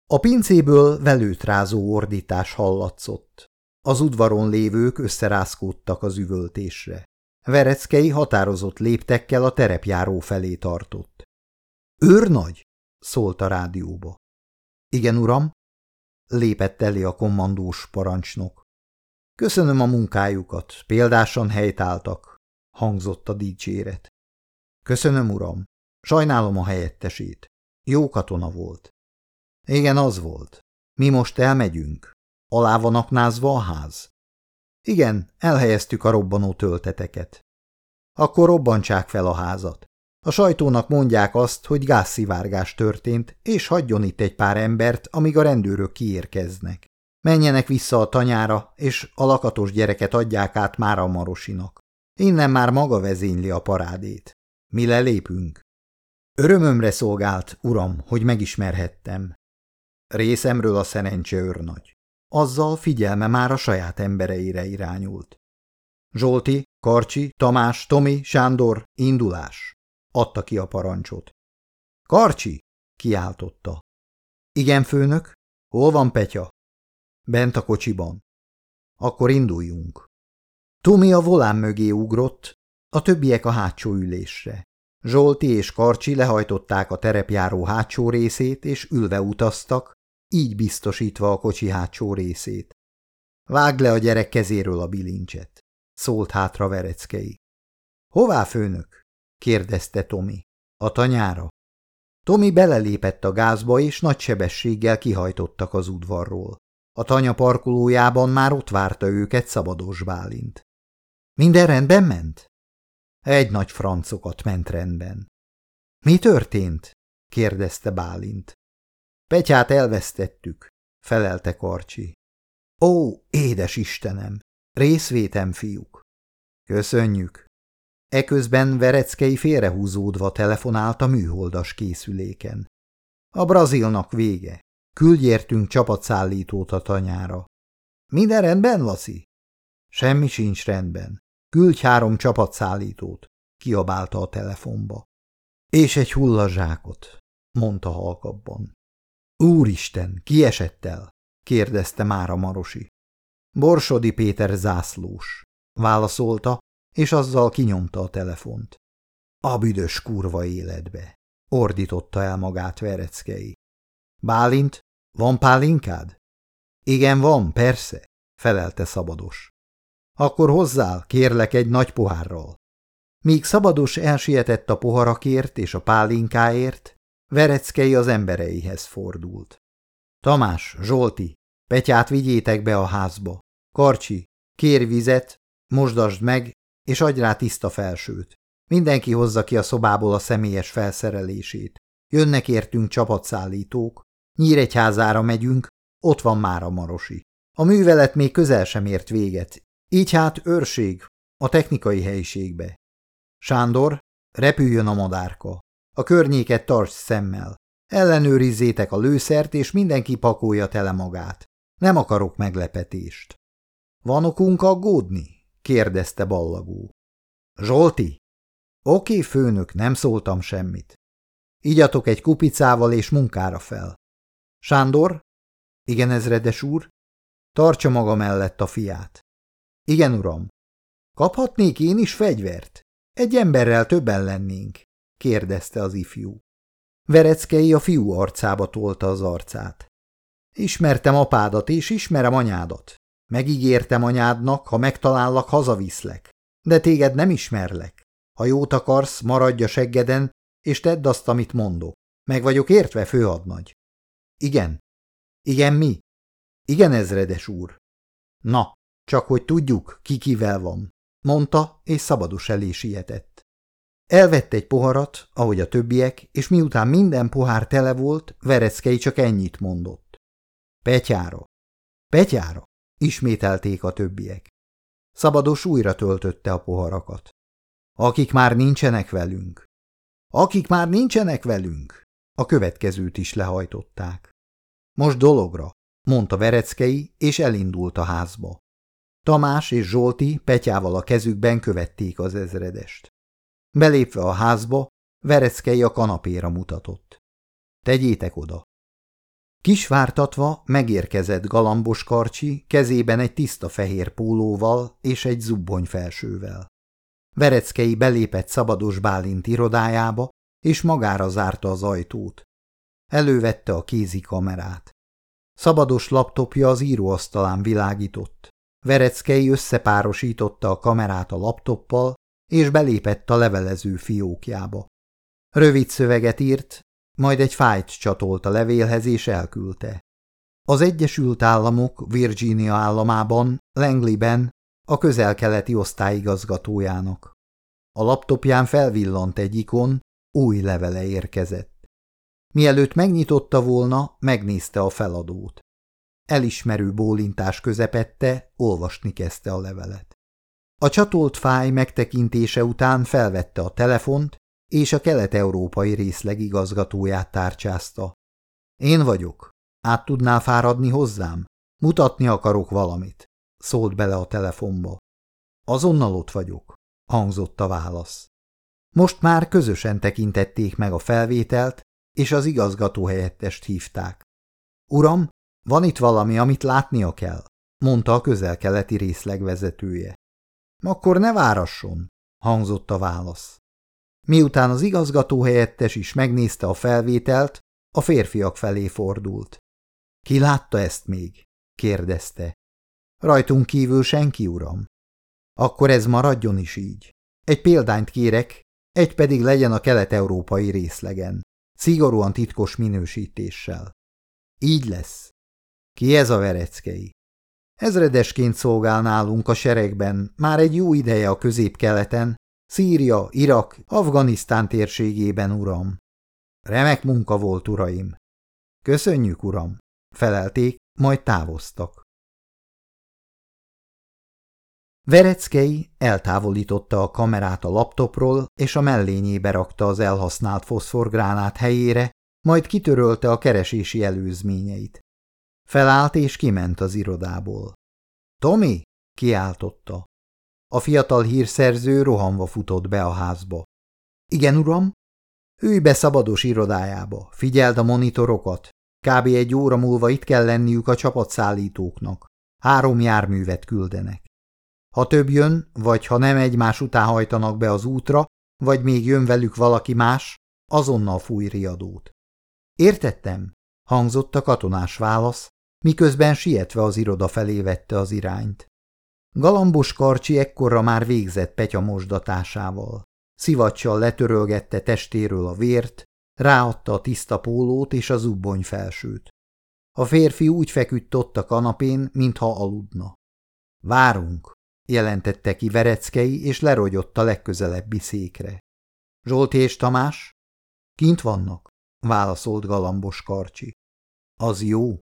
A pincéből velőt rázó ordítás hallatszott. Az udvaron lévők összerázkódtak az üvöltésre. Vereckei határozott léptekkel a terepjáró felé tartott. – Őrnagy! – szólt a rádióba. – Igen, uram! – lépett elé a kommandós parancsnok. – Köszönöm a munkájukat, példásan helytáltak – hangzott a dicséret. – Köszönöm, uram! Sajnálom a helyettesét. Jó katona volt. – Igen, az volt. Mi most elmegyünk. Alá van aknázva a ház? Igen, elhelyeztük a robbanó tölteteket. Akkor robbantsák fel a házat. A sajtónak mondják azt, hogy gázszivárgás történt, és hagyjon itt egy pár embert, amíg a rendőrök kiérkeznek. Menjenek vissza a tanyára, és a lakatos gyereket adják át már a Marosinak. Innen már maga vezényli a parádét. Mi lelépünk. Örömömre szolgált, uram, hogy megismerhettem. Részemről a szerencse őrnagy. Azzal figyelme már a saját embereire irányult. Zsolti, Karcsi, Tamás, Tomi, Sándor, indulás! Adta ki a parancsot. Karcsi! kiáltotta. Igen, főnök? Hol van Petya? Bent a kocsiban. Akkor induljunk. Tomi a volán mögé ugrott, a többiek a hátsó ülésre. Zsolti és Karcsi lehajtották a terepjáró hátsó részét, és ülve utaztak, így biztosítva a kocsi hátsó részét. Vágd le a gyerek kezéről a bilincset, szólt hátra Vereckei. Hová, főnök? kérdezte Tomi. A tanyára. Tomi belelépett a gázba, és nagy sebességgel kihajtottak az udvarról. A tanya parkolójában már ott várta őket Szabados Bálint. Minden rendben ment? Egy nagy francokat ment rendben. Mi történt? kérdezte Bálint. Petyát elvesztettük, felelte Karcsi. Ó, édes Istenem! Részvétem, fiúk! Köszönjük! Eközben Vereckei félrehúzódva telefonált a műholdas készüléken. A brazilnak vége. Küldj értünk csapatszállítót a tanyára. Minden rendben, Laci? Semmi sincs rendben. Küldj három csapatszállítót, kiabálta a telefonba. És egy hullazsákot, mondta halkabban. Úristen, ki esett el? kérdezte Mára Marosi. Borsodi Péter zászlós, válaszolta, és azzal kinyomta a telefont. A büdös kurva életbe, ordította el magát Vereckei. Bálint, van pálinkád? Igen, van, persze, felelte Szabados. Akkor hozzál, kérlek egy nagy pohárral. Míg Szabados elsietett a poharakért és a pálinkáért, Vereckei az embereihez fordult. Tamás, Zsolti, Petyát vigyétek be a házba. Karcsi, kér vizet, mosdasd meg, és adj rá tiszta felsőt. Mindenki hozza ki a szobából a személyes felszerelését. Jönnek értünk csapatszállítók. Nyíregyházára megyünk, ott van már a marosi. A művelet még közel sem ért véget, így hát őrség, a technikai helyiségbe. Sándor, repüljön a madárka. A környéket tarts szemmel. Ellenőrizzétek a lőszert, és mindenki pakolja tele magát. Nem akarok meglepetést. Van okunk aggódni? kérdezte ballagó. Zsolti? Oké, főnök, nem szóltam semmit. Igyatok egy kupicával és munkára fel. Sándor? Igen, ezredes úr? Tartsa maga mellett a fiát. Igen, uram. Kaphatnék én is fegyvert? Egy emberrel többen lennénk kérdezte az ifjú. Vereckei a fiú arcába tolta az arcát. Ismertem apádat, és ismerem anyádat. Megígértem anyádnak, ha megtalállak, hazaviszlek. De téged nem ismerlek. Ha jót akarsz, maradj a seggeden, és tedd azt, amit mondok. Meg vagyok értve, főadnagy. Igen. Igen, mi? Igen, ezredes úr. Na, csak hogy tudjuk, ki kivel van, mondta, és szabados elé sietett. Elvette egy poharat, ahogy a többiek, és miután minden pohár tele volt, Vereckei csak ennyit mondott. Petyára! Petyára! ismételték a többiek. Szabados újra töltötte a poharakat. Akik már nincsenek velünk. Akik már nincsenek velünk. A következőt is lehajtották. Most dologra, mondta Vereckei, és elindult a házba. Tamás és Zsolti petyával a kezükben követték az ezredest. Belépve a házba, Vereckei a kanapéra mutatott. Tegyétek oda. Kisvártatva megérkezett galambos karcsi, kezében egy tiszta fehér pólóval és egy zubbony felsővel. Vereckei belépett szabados Bálint irodájába, és magára zárta az ajtót. Elővette a kézi kamerát. Szabados laptopja az íróasztalán világított. Vereckei összepárosította a kamerát a laptoppal, és belépett a levelező fiókjába. Rövid szöveget írt, majd egy fájt csatolt a levélhez és elküldte. Az Egyesült Államok Virginia államában, Langleyben a közel-keleti osztályigazgatójának. A laptopján felvillant egy ikon, új levele érkezett. Mielőtt megnyitotta volna, megnézte a feladót. Elismerő bólintás közepette, olvasni kezdte a levelet. A csatolt fáj megtekintése után felvette a telefont, és a kelet-európai részleg igazgatóját tárcsázta. Én vagyok. Át tudnál fáradni hozzám? Mutatni akarok valamit. Szólt bele a telefonba. Azonnal ott vagyok, hangzott a válasz. Most már közösen tekintették meg a felvételt, és az igazgató helyettest hívták. Uram, van itt valami, amit látnia kell, mondta a közel-keleti részleg vezetője. Akkor ne várasson, hangzott a válasz. Miután az igazgató helyettes is megnézte a felvételt, a férfiak felé fordult. Ki látta ezt még? kérdezte. Rajtunk kívül senki, uram. Akkor ez maradjon is így. Egy példányt kérek, egy pedig legyen a kelet-európai részlegen, szigorúan titkos minősítéssel. Így lesz. Ki ez a vereckei? Ezredesként szolgál nálunk a seregben, már egy jó ideje a közép-keleten, Szíria, Irak, Afganisztán térségében, uram. Remek munka volt, uraim. Köszönjük, uram, felelték, majd távoztak. Vereckei eltávolította a kamerát a laptopról, és a mellényébe rakta az elhasznált foszforgránát helyére, majd kitörölte a keresési előzményeit. Felállt és kiment az irodából. – Tomi! – kiáltotta. A fiatal hírszerző rohanva futott be a házba. – Igen, uram? – Ülj be szabados irodájába, figyeld a monitorokat. Kb. egy óra múlva itt kell lenniük a csapatszállítóknak. Három járművet küldenek. Ha több jön, vagy ha nem egymás után hajtanak be az útra, vagy még jön velük valaki más, azonnal fúj riadót. Értettem, hangzott a katonás válasz, miközben sietve az iroda felé vette az irányt. Galambos karcsi ekkorra már végzett Petya mosdatásával. Szivacsal letörölgette testéről a vért, ráadta a tiszta pólót és a zubbony felsőt. A férfi úgy feküdt ott a kanapén, mintha aludna. Várunk, jelentette ki Vereckei, és lerogyott a legközelebbi székre. Zsolti és Tamás? Kint vannak, válaszolt galambos karcsi. Az jó.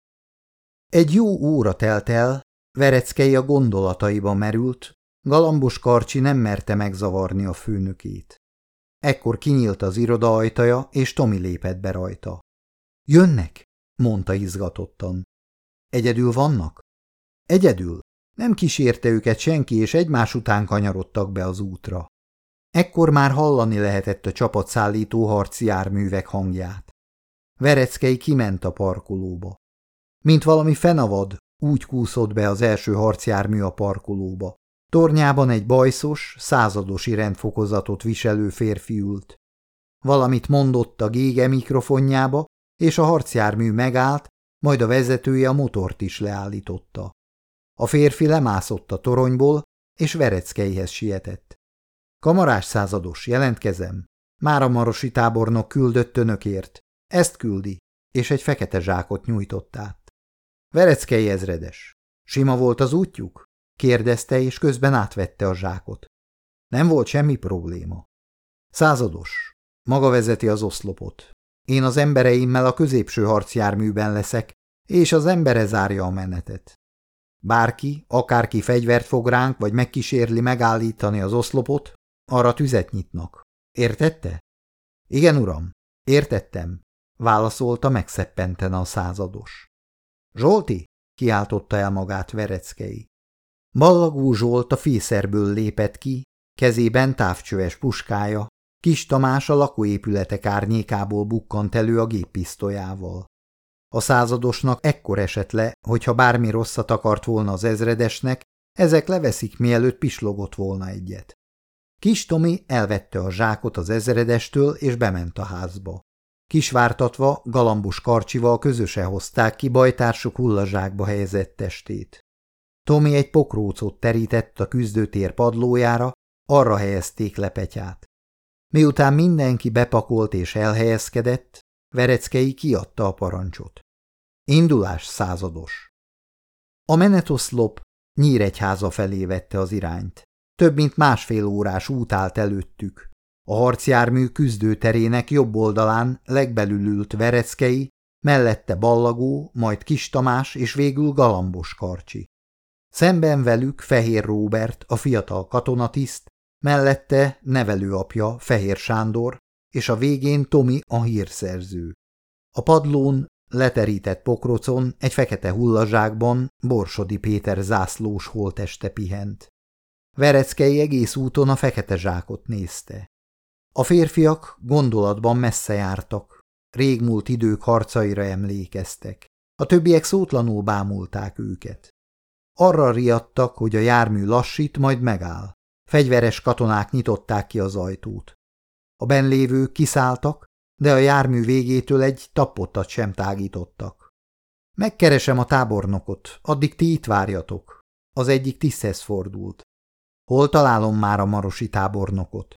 Egy jó óra telt el, Vereckei a gondolataiba merült, galambos karcsi nem merte megzavarni a főnökét. Ekkor kinyílt az iroda ajtaja, és Tomi lépett be rajta. Jönnek, mondta izgatottan. Egyedül vannak? Egyedül. Nem kísérte őket senki, és egymás után kanyarodtak be az útra. Ekkor már hallani lehetett a csapatszállító harci járművek hangját. Vereckei kiment a parkolóba. Mint valami fenavad, úgy kúszott be az első harcjármű a parkolóba. Tornyában egy bajszos, századosi rendfokozatot viselő férfi ült. Valamit mondott a gége mikrofonjába, és a harcjármű megállt, majd a vezetője a motort is leállította. A férfi lemászott a toronyból, és Vereckeihez sietett. Kamarás százados, jelentkezem. Már a marosi tábornok küldött önökért. Ezt küldi, és egy fekete zsákot nyújtott át. Vereckei ezredes. Sima volt az útjuk? kérdezte, és közben átvette a zsákot. Nem volt semmi probléma. Százados. Maga vezeti az oszlopot. Én az embereimmel a középső harcjárműben leszek, és az embere zárja a menetet. Bárki, akárki fegyvert fog ránk, vagy megkísérli megállítani az oszlopot, arra tüzet nyitnak. Értette? Igen, uram, értettem, válaszolta megszeppenten a százados. Zsolti, kiáltotta el magát Vereckei. Ballagú Zsolt a fészerből lépett ki, kezében távcsöves puskája, Kis Tamás a lakóépületek árnyékából bukkant elő a géppisztolyával. A századosnak ekkor esett le, hogyha bármi rosszat akart volna az ezredesnek, ezek leveszik, mielőtt pislogott volna egyet. Kis Tomi elvette a zsákot az ezredestől, és bement a házba. Kisvártatva, galambus karcsival közösen hozták ki bajtársuk hullazsákba helyezett testét. Tomi egy pokrócot terített a küzdőtér padlójára, arra helyezték le Petyát. Miután mindenki bepakolt és elhelyezkedett, Vereckei kiadta a parancsot. Indulás százados. A menetoszlop Nyíregyháza felé vette az irányt. Több mint másfél órás út állt előttük. A harcjármű küzdőterének jobb oldalán legbelül ült Vereckei, mellette Ballagó, majd Kis Tamás és végül Galambos Karcsi. Szemben velük Fehér Róbert, a fiatal katonatiszt, mellette nevelőapja Fehér Sándor, és a végén Tomi a hírszerző. A padlón, leterített pokrocon, egy fekete hullazsákban Borsodi Péter zászlós holteste pihent. Vereckei egész úton a fekete zsákot nézte. A férfiak gondolatban messze jártak, régmúlt idők harcaira emlékeztek. A többiek szótlanul bámulták őket. Arra riadtak, hogy a jármű lassít, majd megáll. Fegyveres katonák nyitották ki az ajtót. A benlévők kiszálltak, de a jármű végétől egy tapottat sem tágítottak. Megkeresem a tábornokot, addig ti itt várjatok. Az egyik tiszthez fordult. Hol találom már a marosi tábornokot?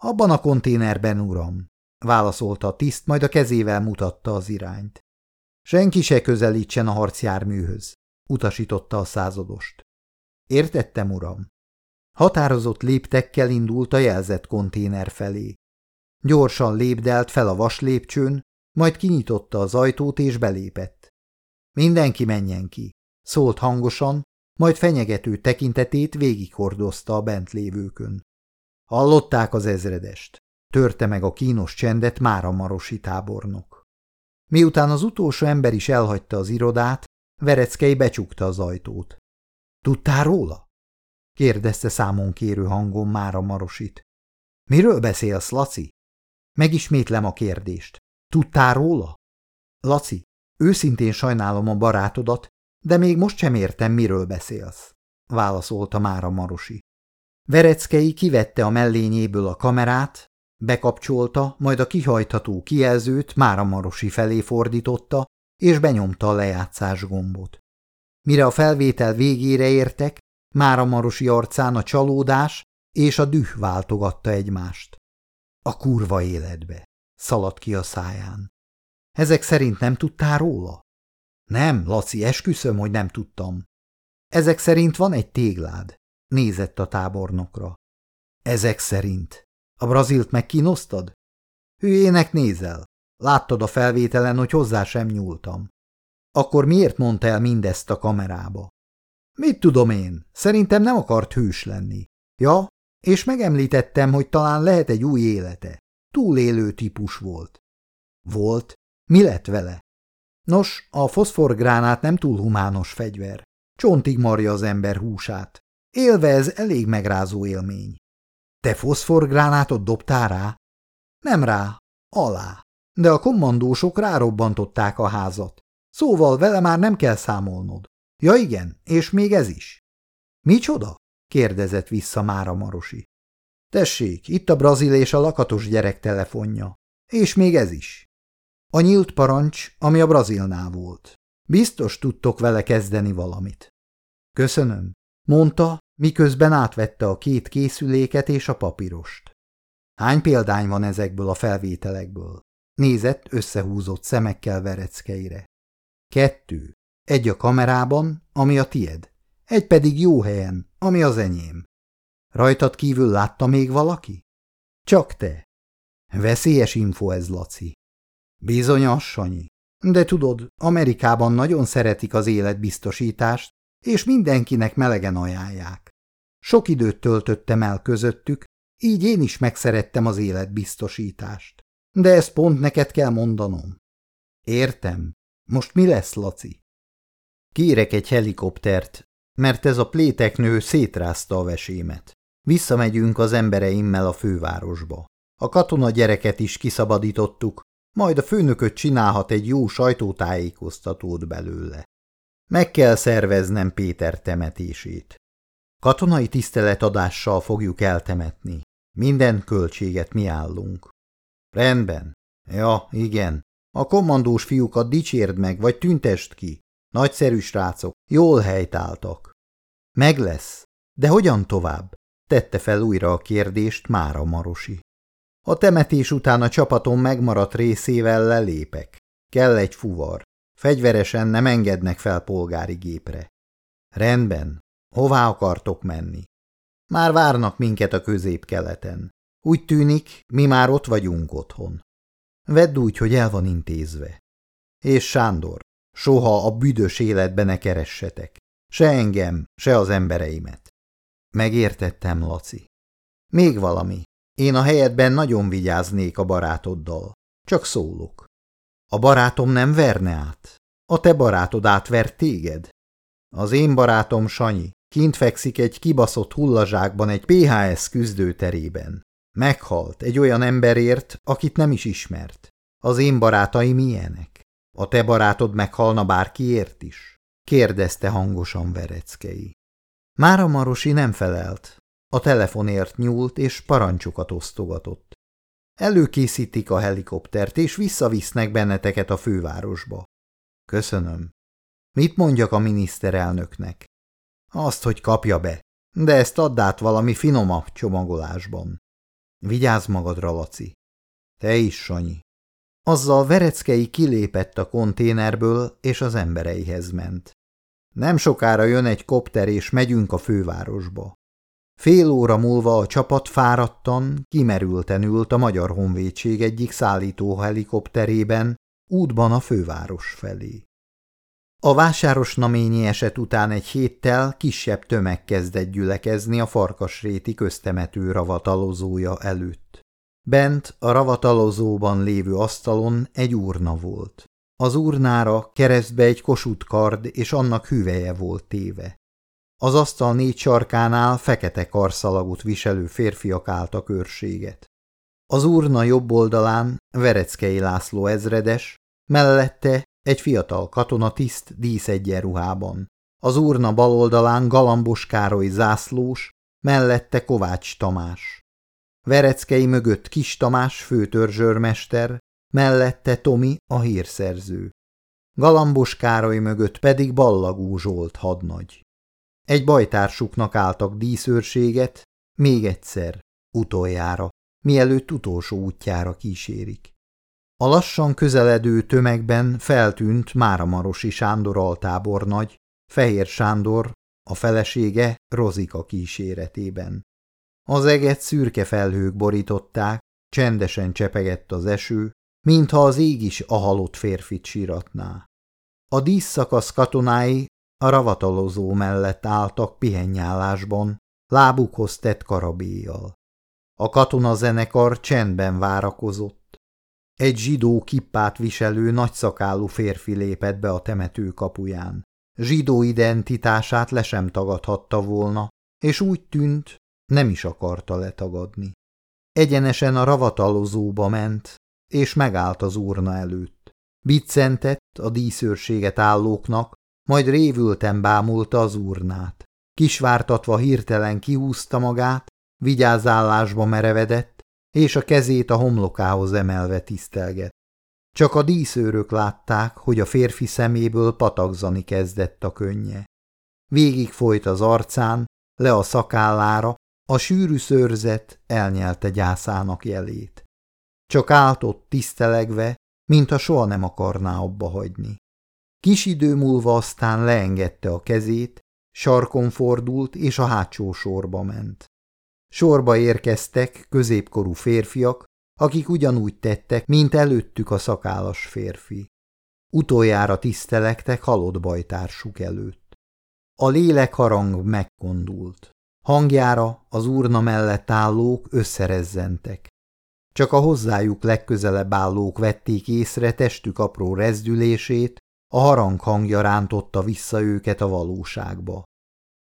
Abban a konténerben, uram, válaszolta a tiszt, majd a kezével mutatta az irányt. Senki se közelítsen a harcjárműhöz, utasította a századost. Értettem, uram. Határozott léptekkel indult a jelzett konténer felé. Gyorsan lépdelt fel a vaslépcsőn, majd kinyitotta az ajtót és belépett. Mindenki menjen ki, szólt hangosan, majd fenyegető tekintetét végighordozta a bent lévőkön. Hallották az ezredest. Törte meg a kínos csendet már a marosi tábornok. Miután az utolsó ember is elhagyta az irodát, Vereckei becsukta az ajtót. – Tudtál róla? – kérdezte számon kérő hangon már a marosit. – Miről beszélsz, Laci? Megismétlem a kérdést. Tudtál róla? Laci, őszintén sajnálom a barátodat, de még most sem értem, miről beszélsz, válaszolta már a marosi. Vereckei kivette a mellényéből a kamerát, bekapcsolta, majd a kihajtható kijelzőt már a marosi felé fordította, és benyomta a lejátszás gombot. Mire a felvétel végére értek, már a marosi arcán a csalódás és a düh váltogatta egymást. A kurva életbe, szaladt ki a száján. Ezek szerint nem tudtál róla? Nem, Laci, esküszöm, hogy nem tudtam. Ezek szerint van egy téglád. Nézett a tábornokra. Ezek szerint. A brazilt megkínosztad? Hülyének nézel. Láttad a felvételen, hogy hozzá sem nyúltam. Akkor miért mondta el mindezt a kamerába? Mit tudom én? Szerintem nem akart hős lenni. Ja, és megemlítettem, hogy talán lehet egy új élete. Túlélő típus volt. Volt? Mi lett vele? Nos, a foszforgránát nem túl humános fegyver. Csontig marja az ember húsát. Élve ez elég megrázó élmény. Te foszforgránátot dobtál rá? Nem rá, alá. De a kommandósok rárobbantották a házat. Szóval vele már nem kell számolnod. Ja igen, és még ez is. Micsoda? kérdezett vissza Mára Marosi. Tessék, itt a brazil és a lakatos gyerek telefonja. És még ez is. A nyílt parancs, ami a brazilnál volt. Biztos tudtok vele kezdeni valamit. Köszönöm, mondta, miközben átvette a két készüléket és a papírost. Hány példány van ezekből a felvételekből? Nézett összehúzott szemekkel vereckeire. Kettő. Egy a kamerában, ami a tied, egy pedig jó helyen, ami az enyém. Rajtad kívül látta még valaki? Csak te. Veszélyes info ez, Laci. Bizonyos, Sanyi. De tudod, Amerikában nagyon szeretik az életbiztosítást, és mindenkinek melegen ajánlják. Sok időt töltöttem el közöttük, így én is megszerettem az életbiztosítást. De ezt pont neked kell mondanom. Értem. Most mi lesz, Laci? Kérek egy helikoptert, mert ez a pléteknő szétrázta a vesémet. Visszamegyünk az embereimmel a fővárosba. A katona gyereket is kiszabadítottuk, majd a főnököt csinálhat egy jó sajtótájékoztatót belőle. Meg kell szerveznem Péter temetését. Katonai tiszteletadással fogjuk eltemetni. Minden költséget mi állunk. Rendben. Ja, igen. A kommandós fiúkat dicsérd meg, vagy tüntest ki. Nagyszerű srácok, jól helytáltak. Meg lesz. De hogyan tovább? Tette fel újra a kérdést Mára Marosi. A temetés után a csapatom megmaradt részével lelépek. Kell egy fuvar. Fegyveresen nem engednek fel polgári gépre. Rendben. Hová akartok menni? Már várnak minket a középkeleten. Úgy tűnik, mi már ott vagyunk otthon. Vedd úgy, hogy el van intézve. És Sándor, soha a büdös életbe ne keressetek. Se engem, se az embereimet. Megértettem, Laci. Még valami. Én a helyedben nagyon vigyáznék a barátoddal. Csak szólok. A barátom nem verne át. A te barátod átvert téged. Az én barátom Sanyi kint fekszik egy kibaszott hullazsákban egy PHS küzdőterében. Meghalt egy olyan emberért, akit nem is ismert. Az én barátaim ilyenek. A te barátod meghalna bárkiért is? kérdezte hangosan Vereckei. Mára Marosi nem felelt. A telefonért nyúlt és parancsokat osztogatott. Előkészítik a helikoptert, és visszavisznek benneteket a fővárosba. Köszönöm. Mit mondjak a miniszterelnöknek? Azt, hogy kapja be, de ezt add át valami finomabb csomagolásban. Vigyázz magadra, Laci. Te is, Sanyi. Azzal Vereckei kilépett a konténerből, és az embereihez ment. Nem sokára jön egy kopter, és megyünk a fővárosba. Fél óra múlva a csapat fáradtan, kimerülten ült a Magyar Honvédség egyik szállító helikopterében, útban a főváros felé. A vásáros naményi eset után egy héttel kisebb tömeg kezdett gyülekezni a farkasréti köztemető ravatalozója előtt. Bent a ravatalozóban lévő asztalon egy urna volt. Az urnára keresztbe egy kosut kard és annak hüveje volt téve. Az asztal négy sarkánál fekete karszalagot viselő férfiak álltak őrséget. Az urna jobb oldalán Vereckei László ezredes, mellette egy fiatal katonatiszt díszegyenruhában. Az urna bal oldalán Galambos Károly zászlós, mellette Kovács Tamás. Vereckei mögött Kis Tamás főtörzsörmester, mellette Tomi a hírszerző. Galambos Károly mögött pedig Ballagó Zsolt hadnagy. Egy bajtársuknak álltak díszőrséget, még egyszer, utoljára, mielőtt utolsó útjára kísérik. A lassan közeledő tömegben feltűnt Máramarosi Sándor altábornagy, Fehér Sándor, a felesége Rozika kíséretében. Az eget szürke felhők borították, csendesen csepegett az eső, mintha az ég is a halott férfit síratná. A díszszakasz katonái a ravatalozó mellett álltak pihennyálásban, lábukhoz tett karabéjjal. A katonazenekar csendben várakozott. Egy zsidó kippát viselő nagyszakálú férfi lépett be a temető kapuján. Zsidó identitását le sem tagadhatta volna, és úgy tűnt, nem is akarta letagadni. Egyenesen a ravatalozóba ment, és megállt az urna előtt. Biccentett a díszőrséget állóknak, majd révülten bámulta az urnát. Kisvártatva hirtelen kihúzta magát, vigyázállásba merevedett, és a kezét a homlokához emelve tisztelget. Csak a díszőrök látták, hogy a férfi szeméből patakzani kezdett a könnye. Végig folyt az arcán, le a szakállára, a sűrű szőrzet elnyelte gyászának jelét. Csak állt ott tisztelegve, mintha soha nem akarná abba hagyni. Kis idő múlva aztán leengedte a kezét, sarkon fordult és a hátsó sorba ment. Sorba érkeztek középkorú férfiak, akik ugyanúgy tettek, mint előttük a szakállas férfi. Utoljára tisztelektek halott bajtársuk előtt. a lélekharang megkondult. Hangjára az urna mellett állók összerezzentek. Csak a hozzájuk legközelebb állók vették észre testük apró rezdülését, a harang hangja rántotta vissza őket a valóságba.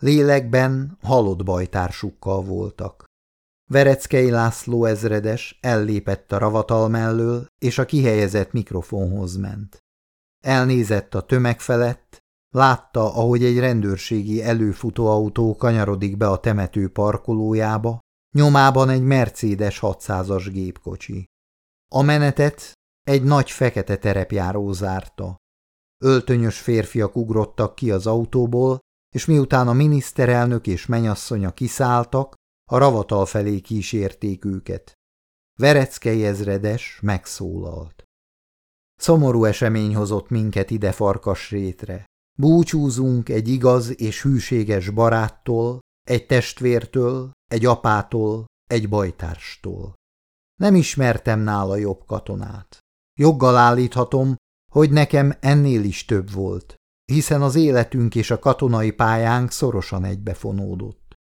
Lélekben halott bajtársukkal voltak. Vereckei László ezredes ellépett a ravatal mellől, és a kihelyezett mikrofonhoz ment. Elnézett a tömeg felett, látta, ahogy egy rendőrségi előfutóautó kanyarodik be a temető parkolójába, nyomában egy Mercedes 600-as gépkocsi. A menetet egy nagy fekete terepjáró zárta. Öltönyös férfiak ugrottak ki az autóból, és miután a miniszterelnök és menyasszonya kiszálltak, a ravatal felé kísérték őket. Vereckei ezredes megszólalt. Szomorú esemény hozott minket ide farkasrétre. Búcsúzunk egy igaz és hűséges baráttól, egy testvértől, egy apától, egy bajtárstól. Nem ismertem nála jobb katonát. Joggal állíthatom, hogy nekem ennél is több volt, hiszen az életünk és a katonai pályánk szorosan egybefonódott.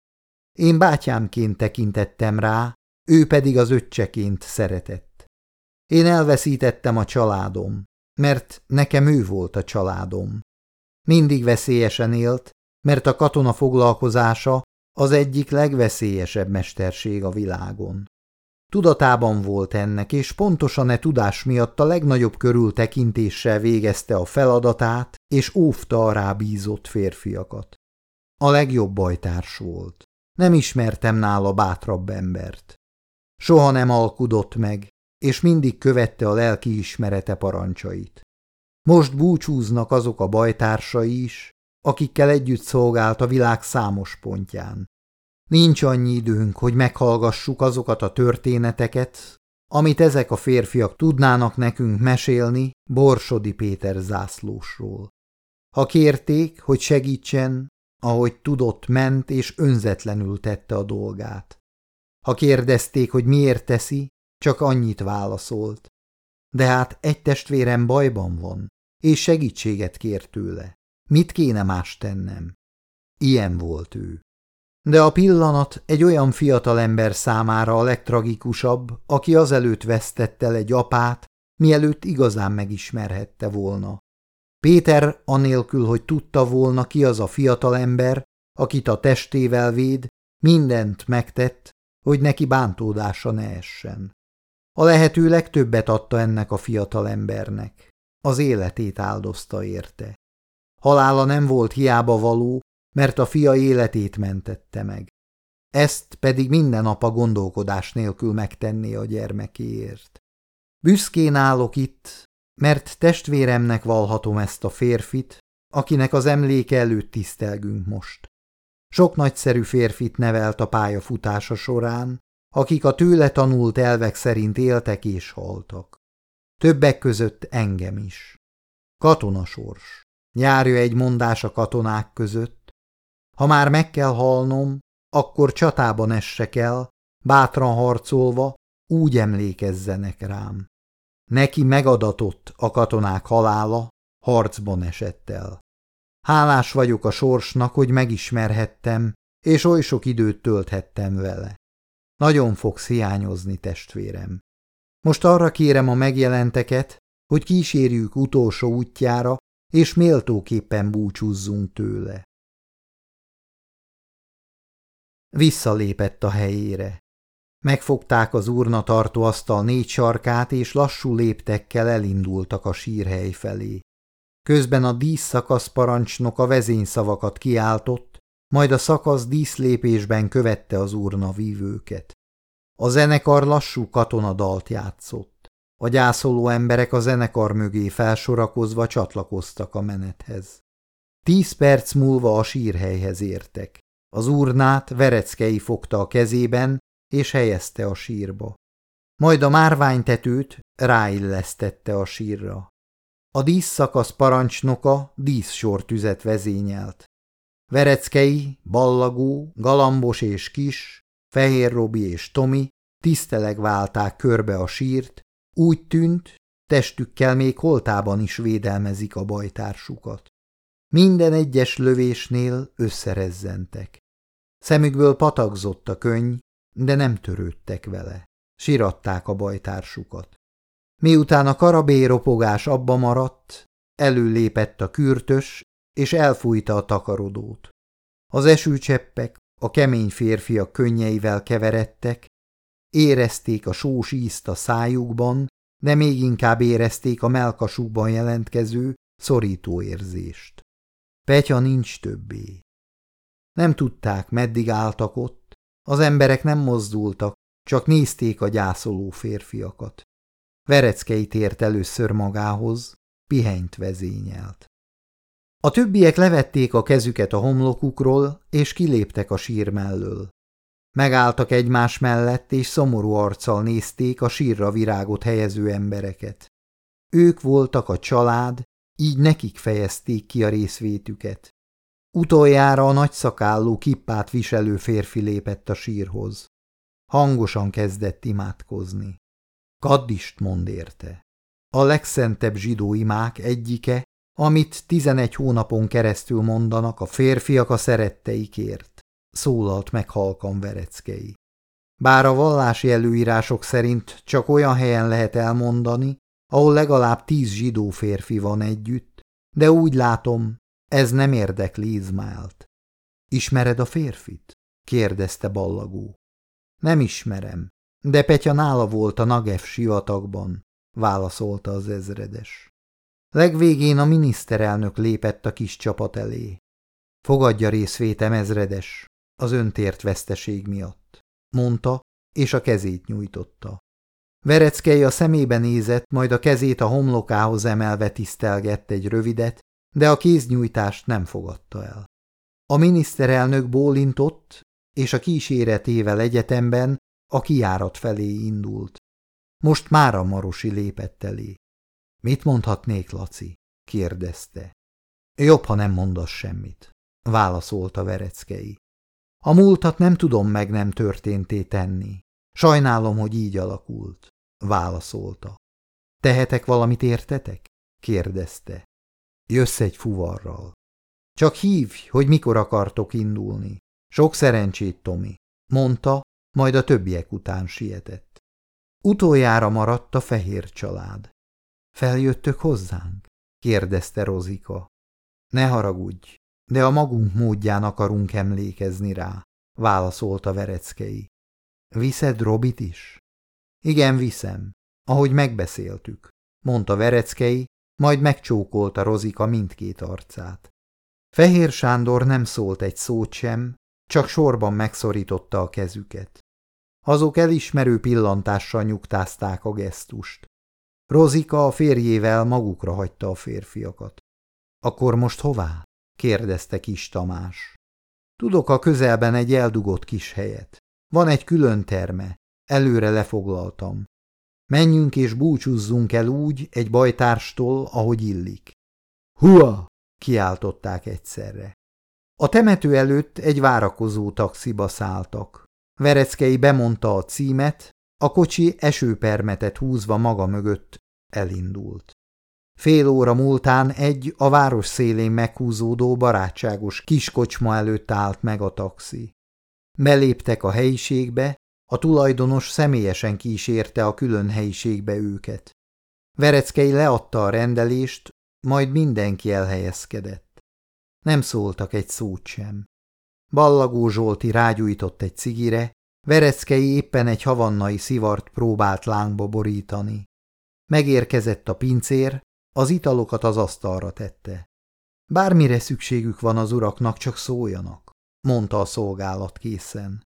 Én bátyámként tekintettem rá, ő pedig az öccseként szeretett. Én elveszítettem a családom, mert nekem ő volt a családom. Mindig veszélyesen élt, mert a katona foglalkozása az egyik legveszélyesebb mesterség a világon. Tudatában volt ennek, és pontosan e tudás miatt a legnagyobb körültekintéssel végezte a feladatát, és óvta a rábízott férfiakat. A legjobb bajtárs volt. Nem ismertem nála bátrabb embert. Soha nem alkudott meg, és mindig követte a lelki ismerete parancsait. Most búcsúznak azok a bajtársai is, akikkel együtt szolgált a világ számos pontján. Nincs annyi időnk, hogy meghallgassuk azokat a történeteket, amit ezek a férfiak tudnának nekünk mesélni Borsodi Péter zászlósról. Ha kérték, hogy segítsen, ahogy tudott, ment és önzetlenül tette a dolgát. Ha kérdezték, hogy miért teszi, csak annyit válaszolt. De hát egy testvérem bajban van, és segítséget kér tőle. Mit kéne más tennem? Ilyen volt ő. De a pillanat egy olyan fiatalember számára a legtragikusabb, aki azelőtt vesztett el egy apát, mielőtt igazán megismerhette volna. Péter anélkül, hogy tudta volna ki az a fiatalember, akit a testével véd, mindent megtett, hogy neki bántódása ne essen. A lehető legtöbbet adta ennek a fiatalembernek. Az életét áldozta érte. Halála nem volt hiába való, mert a fia életét mentette meg. Ezt pedig minden apa gondolkodás nélkül megtenné a gyermekéért. Büszkén állok itt, mert testvéremnek valhatom ezt a férfit, akinek az emléke előtt tisztelgünk most. Sok nagyszerű férfit nevelt a pályafutása során, akik a tőle tanult elvek szerint éltek és haltak. Többek között engem is. Katonasors. Járja egy mondás a katonák között. Ha már meg kell halnom, akkor csatában esse kell, bátran harcolva, úgy emlékezzenek rám. Neki megadatott a katonák halála, harcban esett el. Hálás vagyok a sorsnak, hogy megismerhettem, és oly sok időt tölthettem vele. Nagyon fogsz hiányozni, testvérem. Most arra kérem a megjelenteket, hogy kísérjük utolsó útjára, és méltóképpen búcsúzzunk tőle. Visszalépett a helyére. Megfogták az urna tartó asztal négy sarkát, és lassú léptekkel elindultak a sírhely felé. Közben a díszszakasz parancsnok a vezényszavakat kiáltott, majd a szakasz díszlépésben követte az urna vívőket. A zenekar lassú katonadalt játszott. A gyászoló emberek a zenekar mögé felsorakozva csatlakoztak a menethez. Tíz perc múlva a sírhelyhez értek. Az urnát Vereckei fogta a kezében, és helyezte a sírba. Majd a márványtetőt ráillesztette a sírra. A díszszakasz parancsnoka díszsortüzet vezényelt. Vereckei, Ballagó, Galambos és Kis, Fehér Robi és Tomi tiszteleg válták körbe a sírt, úgy tűnt, testükkel még holtában is védelmezik a bajtársukat. Minden egyes lövésnél összerezzentek. Szemükből patakzott a könyv, de nem törődtek vele. Siratták a bajtársukat. Miután a karabéropogás abba maradt, előlépett a kürtös, és elfújta a takarodót. Az esőcseppek a kemény férfiak könnyeivel keveredtek, érezték a sós ízt a szájukban, de még inkább érezték a melkasukban jelentkező, szorító érzést. Petya nincs többé. Nem tudták, meddig álltak ott, az emberek nem mozdultak, csak nézték a gyászoló férfiakat. Vereckei tért először magához, pihenyt vezényelt. A többiek levették a kezüket a homlokukról, és kiléptek a sír mellől. Megálltak egymás mellett, és szomorú arccal nézték a sírra virágot helyező embereket. Ők voltak a család, így nekik fejezték ki a részvétüket. Utoljára a nagyszakálló kippát viselő férfi lépett a sírhoz. Hangosan kezdett imádkozni. Kaddist mond érte. A legszentebb zsidó imák egyike, amit tizenegy hónapon keresztül mondanak a férfiak a szeretteikért, szólalt meg halkan Vereckei. Bár a vallási előírások szerint csak olyan helyen lehet elmondani, ahol legalább tíz zsidó férfi van együtt, de úgy látom, ez nem érdekli Izmált. Ismered a férfit? kérdezte ballagó. Nem ismerem, de Petya nála volt a Nagev sivatagban, válaszolta az ezredes. Legvégén a miniszterelnök lépett a kis csapat elé. Fogadja részvétem ezredes, az öntért veszteség miatt, mondta, és a kezét nyújtotta. Vereckei a szemébe nézett, majd a kezét a homlokához emelve tisztelgett egy rövidet, de a kéznyújtást nem fogadta el. A miniszterelnök bólintott, és a kíséretével egyetemben a kiárat felé indult. Most már a Marosi lépett elé. Mit mondhatnék, Laci? kérdezte. Jobb, ha nem mondasz semmit, válaszolta Vereckei. A múltat nem tudom meg nem történté tenni. Sajnálom, hogy így alakult, válaszolta. Tehetek valamit értetek? kérdezte. Jössz egy fuvarral. Csak hívj, hogy mikor akartok indulni. Sok szerencsét, Tomi, mondta, majd a többiek után sietett. Utoljára maradt a fehér család. Feljöttök hozzánk? kérdezte Rozika. Ne haragudj, de a magunk módján akarunk emlékezni rá, válaszolta Vereckei. Viszed Robit is? Igen, viszem, ahogy megbeszéltük, mondta Vereckei, majd megcsókolta Rozika mindkét arcát. Fehér Sándor nem szólt egy szót sem, csak sorban megszorította a kezüket. Azok elismerő pillantással nyugtázták a gesztust. Rozika a férjével magukra hagyta a férfiakat. Akkor most hová? kérdezte kis Tamás. Tudok a közelben egy eldugott kis helyet. Van egy külön terme, előre lefoglaltam. Menjünk és búcsúzzunk el úgy egy bajtárstól, ahogy illik. Hua! kiáltották egyszerre. A temető előtt egy várakozó taxiba szálltak. Vereckei bemondta a címet, a kocsi esőpermetet húzva maga mögött elindult. Fél óra múltán egy a város szélén meghúzódó barátságos kiskocsma előtt állt meg a taxi. Beléptek a helyiségbe, a tulajdonos személyesen kísérte a külön helyiségbe őket. Vereckei leadta a rendelést, majd mindenki elhelyezkedett. Nem szóltak egy szót sem. Ballagó Zsolti rágyújtott egy cigire, Vereckei éppen egy havannai szivart próbált lángba borítani. Megérkezett a pincér, az italokat az asztalra tette. Bármire szükségük van az uraknak, csak szóljanak, mondta a szolgálat készen.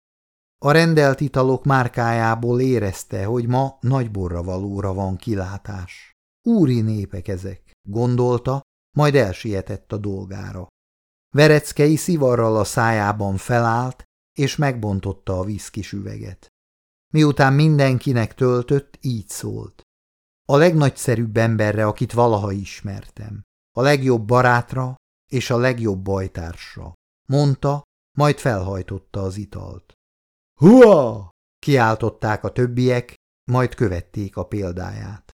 A rendelt italok márkájából érezte, hogy ma nagyborra valóra van kilátás. Úri népek ezek, gondolta, majd elsietett a dolgára. Vereckei szivarral a szájában felállt, és megbontotta a viszkis üveget. Miután mindenkinek töltött, így szólt. A legnagyszerűbb emberre, akit valaha ismertem. A legjobb barátra és a legjobb bajtársra. Mondta, majd felhajtotta az italt. Hua! kiáltották a többiek, majd követték a példáját.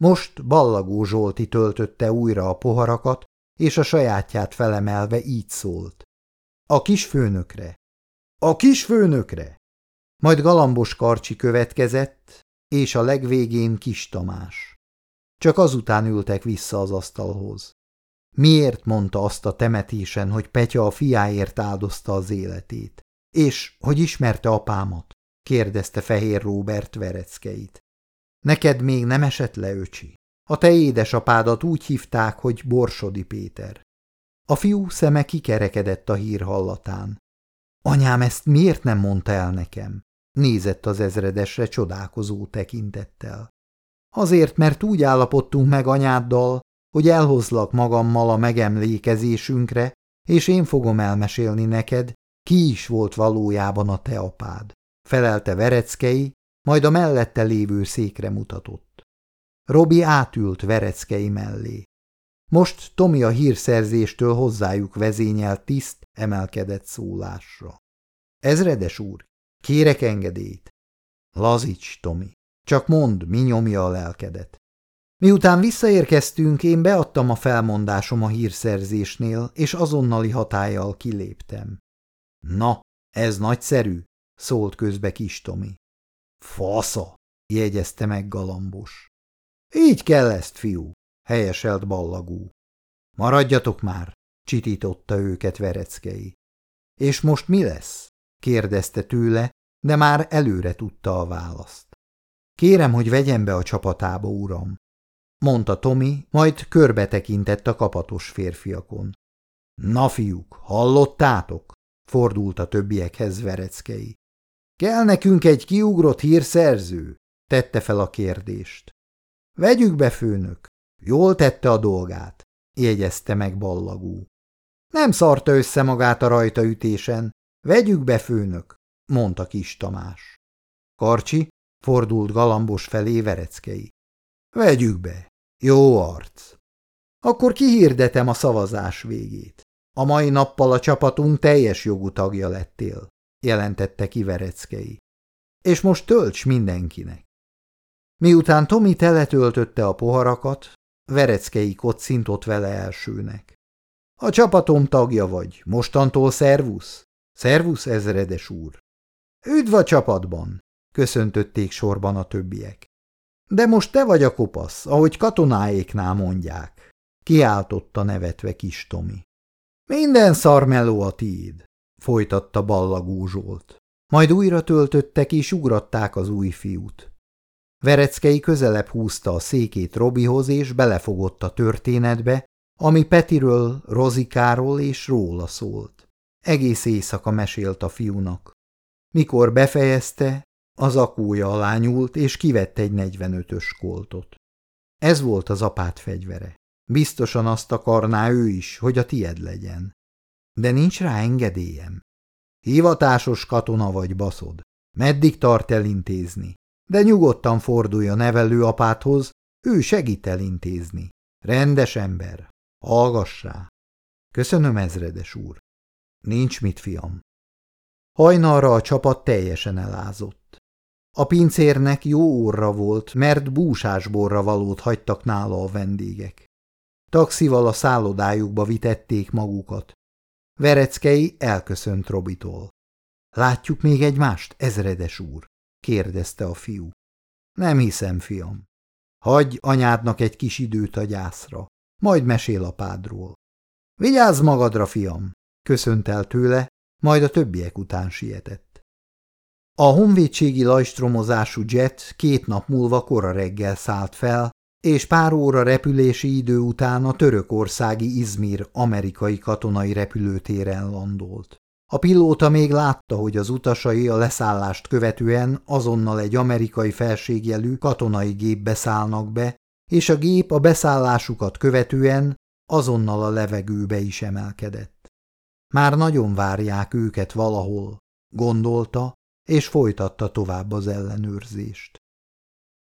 Most Ballagó Zsolti töltötte újra a poharakat, és a sajátját felemelve így szólt. A kisfőnökre! A kisfőnökre! Majd galambos karcsi következett, és a legvégén kis Tamás. Csak azután ültek vissza az asztalhoz. Miért mondta azt a temetésen, hogy Petya a fiáért áldozta az életét? És hogy ismerte apámat? kérdezte Fehér Róbert Vereckeit. Neked még nem esett le, öcsi? A te édesapádat úgy hívták, hogy Borsodi Péter. A fiú szeme kikerekedett a hír hallatán. Anyám ezt miért nem mondta el nekem? Nézett az ezredesre csodálkozó tekintettel. Azért, mert úgy állapodtunk meg anyáddal, hogy elhozlak magammal a megemlékezésünkre, és én fogom elmesélni neked, ki is volt valójában a te apád. Felelte Vereckei, majd a mellette lévő székre mutatott. Robi átült Vereckei mellé. Most Tomi a hírszerzéstől hozzájuk vezényelt tiszt emelkedett szólásra. Ezredes úr, kérek engedélyt. Lazíts, Tomi, csak mondd, mi nyomja a lelkedet. Miután visszaérkeztünk, én beadtam a felmondásom a hírszerzésnél, és azonnali hatállyal kiléptem. Na, ez nagyszerű, szólt közbe kis Tomi. Fasza, jegyezte meg galambos. Így kell ezt, fiú, helyeselt ballagú. Maradjatok már, csitította őket Vereckei. És most mi lesz? kérdezte tőle, de már előre tudta a választ. Kérem, hogy vegyem be a csapatába, uram, mondta Tomi, majd körbe tekintett a kapatos férfiakon. Na, fiúk, hallottátok? fordult a többiekhez Vereckei. Kell nekünk egy kiugrott hírszerző? tette fel a kérdést. Vegyük be, főnök. Jól tette a dolgát, jegyezte meg ballagú. Nem szarta össze magát a rajtaütésen. Vegyük be, főnök, mondta kis Tamás. Karcsi fordult galambos felé Vereckei. Vegyük be. Jó arc. Akkor kihirdetem a szavazás végét. A mai nappal a csapatunk teljes jogú tagja lettél, jelentette ki Vereckei. És most tölts mindenkinek. Miután Tomi teletöltötte a poharakat, Vereckei kocintott vele elsőnek. A csapatom tagja vagy, mostantól szervusz? Szervusz, ezredes úr. Üdv a csapatban, köszöntötték sorban a többiek. De most te vagy a kopasz, ahogy katonáéknál mondják, kiáltotta nevetve kis Tomi. Minden szarmeló a tiéd, folytatta ballagú Zsolt. Majd újra töltöttek és ugratták az új fiút. Vereckei közelebb húzta a székét Robihoz, és belefogott a történetbe, ami Petiről, Rozikáról és róla szólt. Egész éjszaka mesélt a fiúnak. Mikor befejezte, az akúja alá nyúlt, és kivett egy 45-ös koltot. Ez volt az apát fegyvere. Biztosan azt akarná ő is, hogy a tied legyen. De nincs rá engedélyem. Hivatásos katona vagy baszod. Meddig tart elintézni? De nyugodtan fordulj a nevelőapádhoz, ő segít elintézni. Rendes ember. Hallgass rá. Köszönöm, ezredes úr. Nincs mit, fiam. Hajnalra a csapat teljesen elázott. A pincérnek jó óra volt, mert búsásborra valót hagytak nála a vendégek. Taxival a szállodájukba vitették magukat. Vereckei elköszönt Robitól. Látjuk még egymást, ezredes úr? kérdezte a fiú. Nem hiszem, fiam. Hagy anyádnak egy kis időt a gyászra, majd mesél apádról. Vigyázz magadra, fiam, köszönt el tőle, majd a többiek után sietett. A honvédségi lajstromozású jet két nap múlva kora reggel szállt fel, és pár óra repülési idő után a törökországi Izmir amerikai katonai repülőtéren landolt. A pilóta még látta, hogy az utasai a leszállást követően azonnal egy amerikai felségjelű katonai gépbe szállnak be, és a gép a beszállásukat követően azonnal a levegőbe is emelkedett. Már nagyon várják őket valahol, gondolta, és folytatta tovább az ellenőrzést.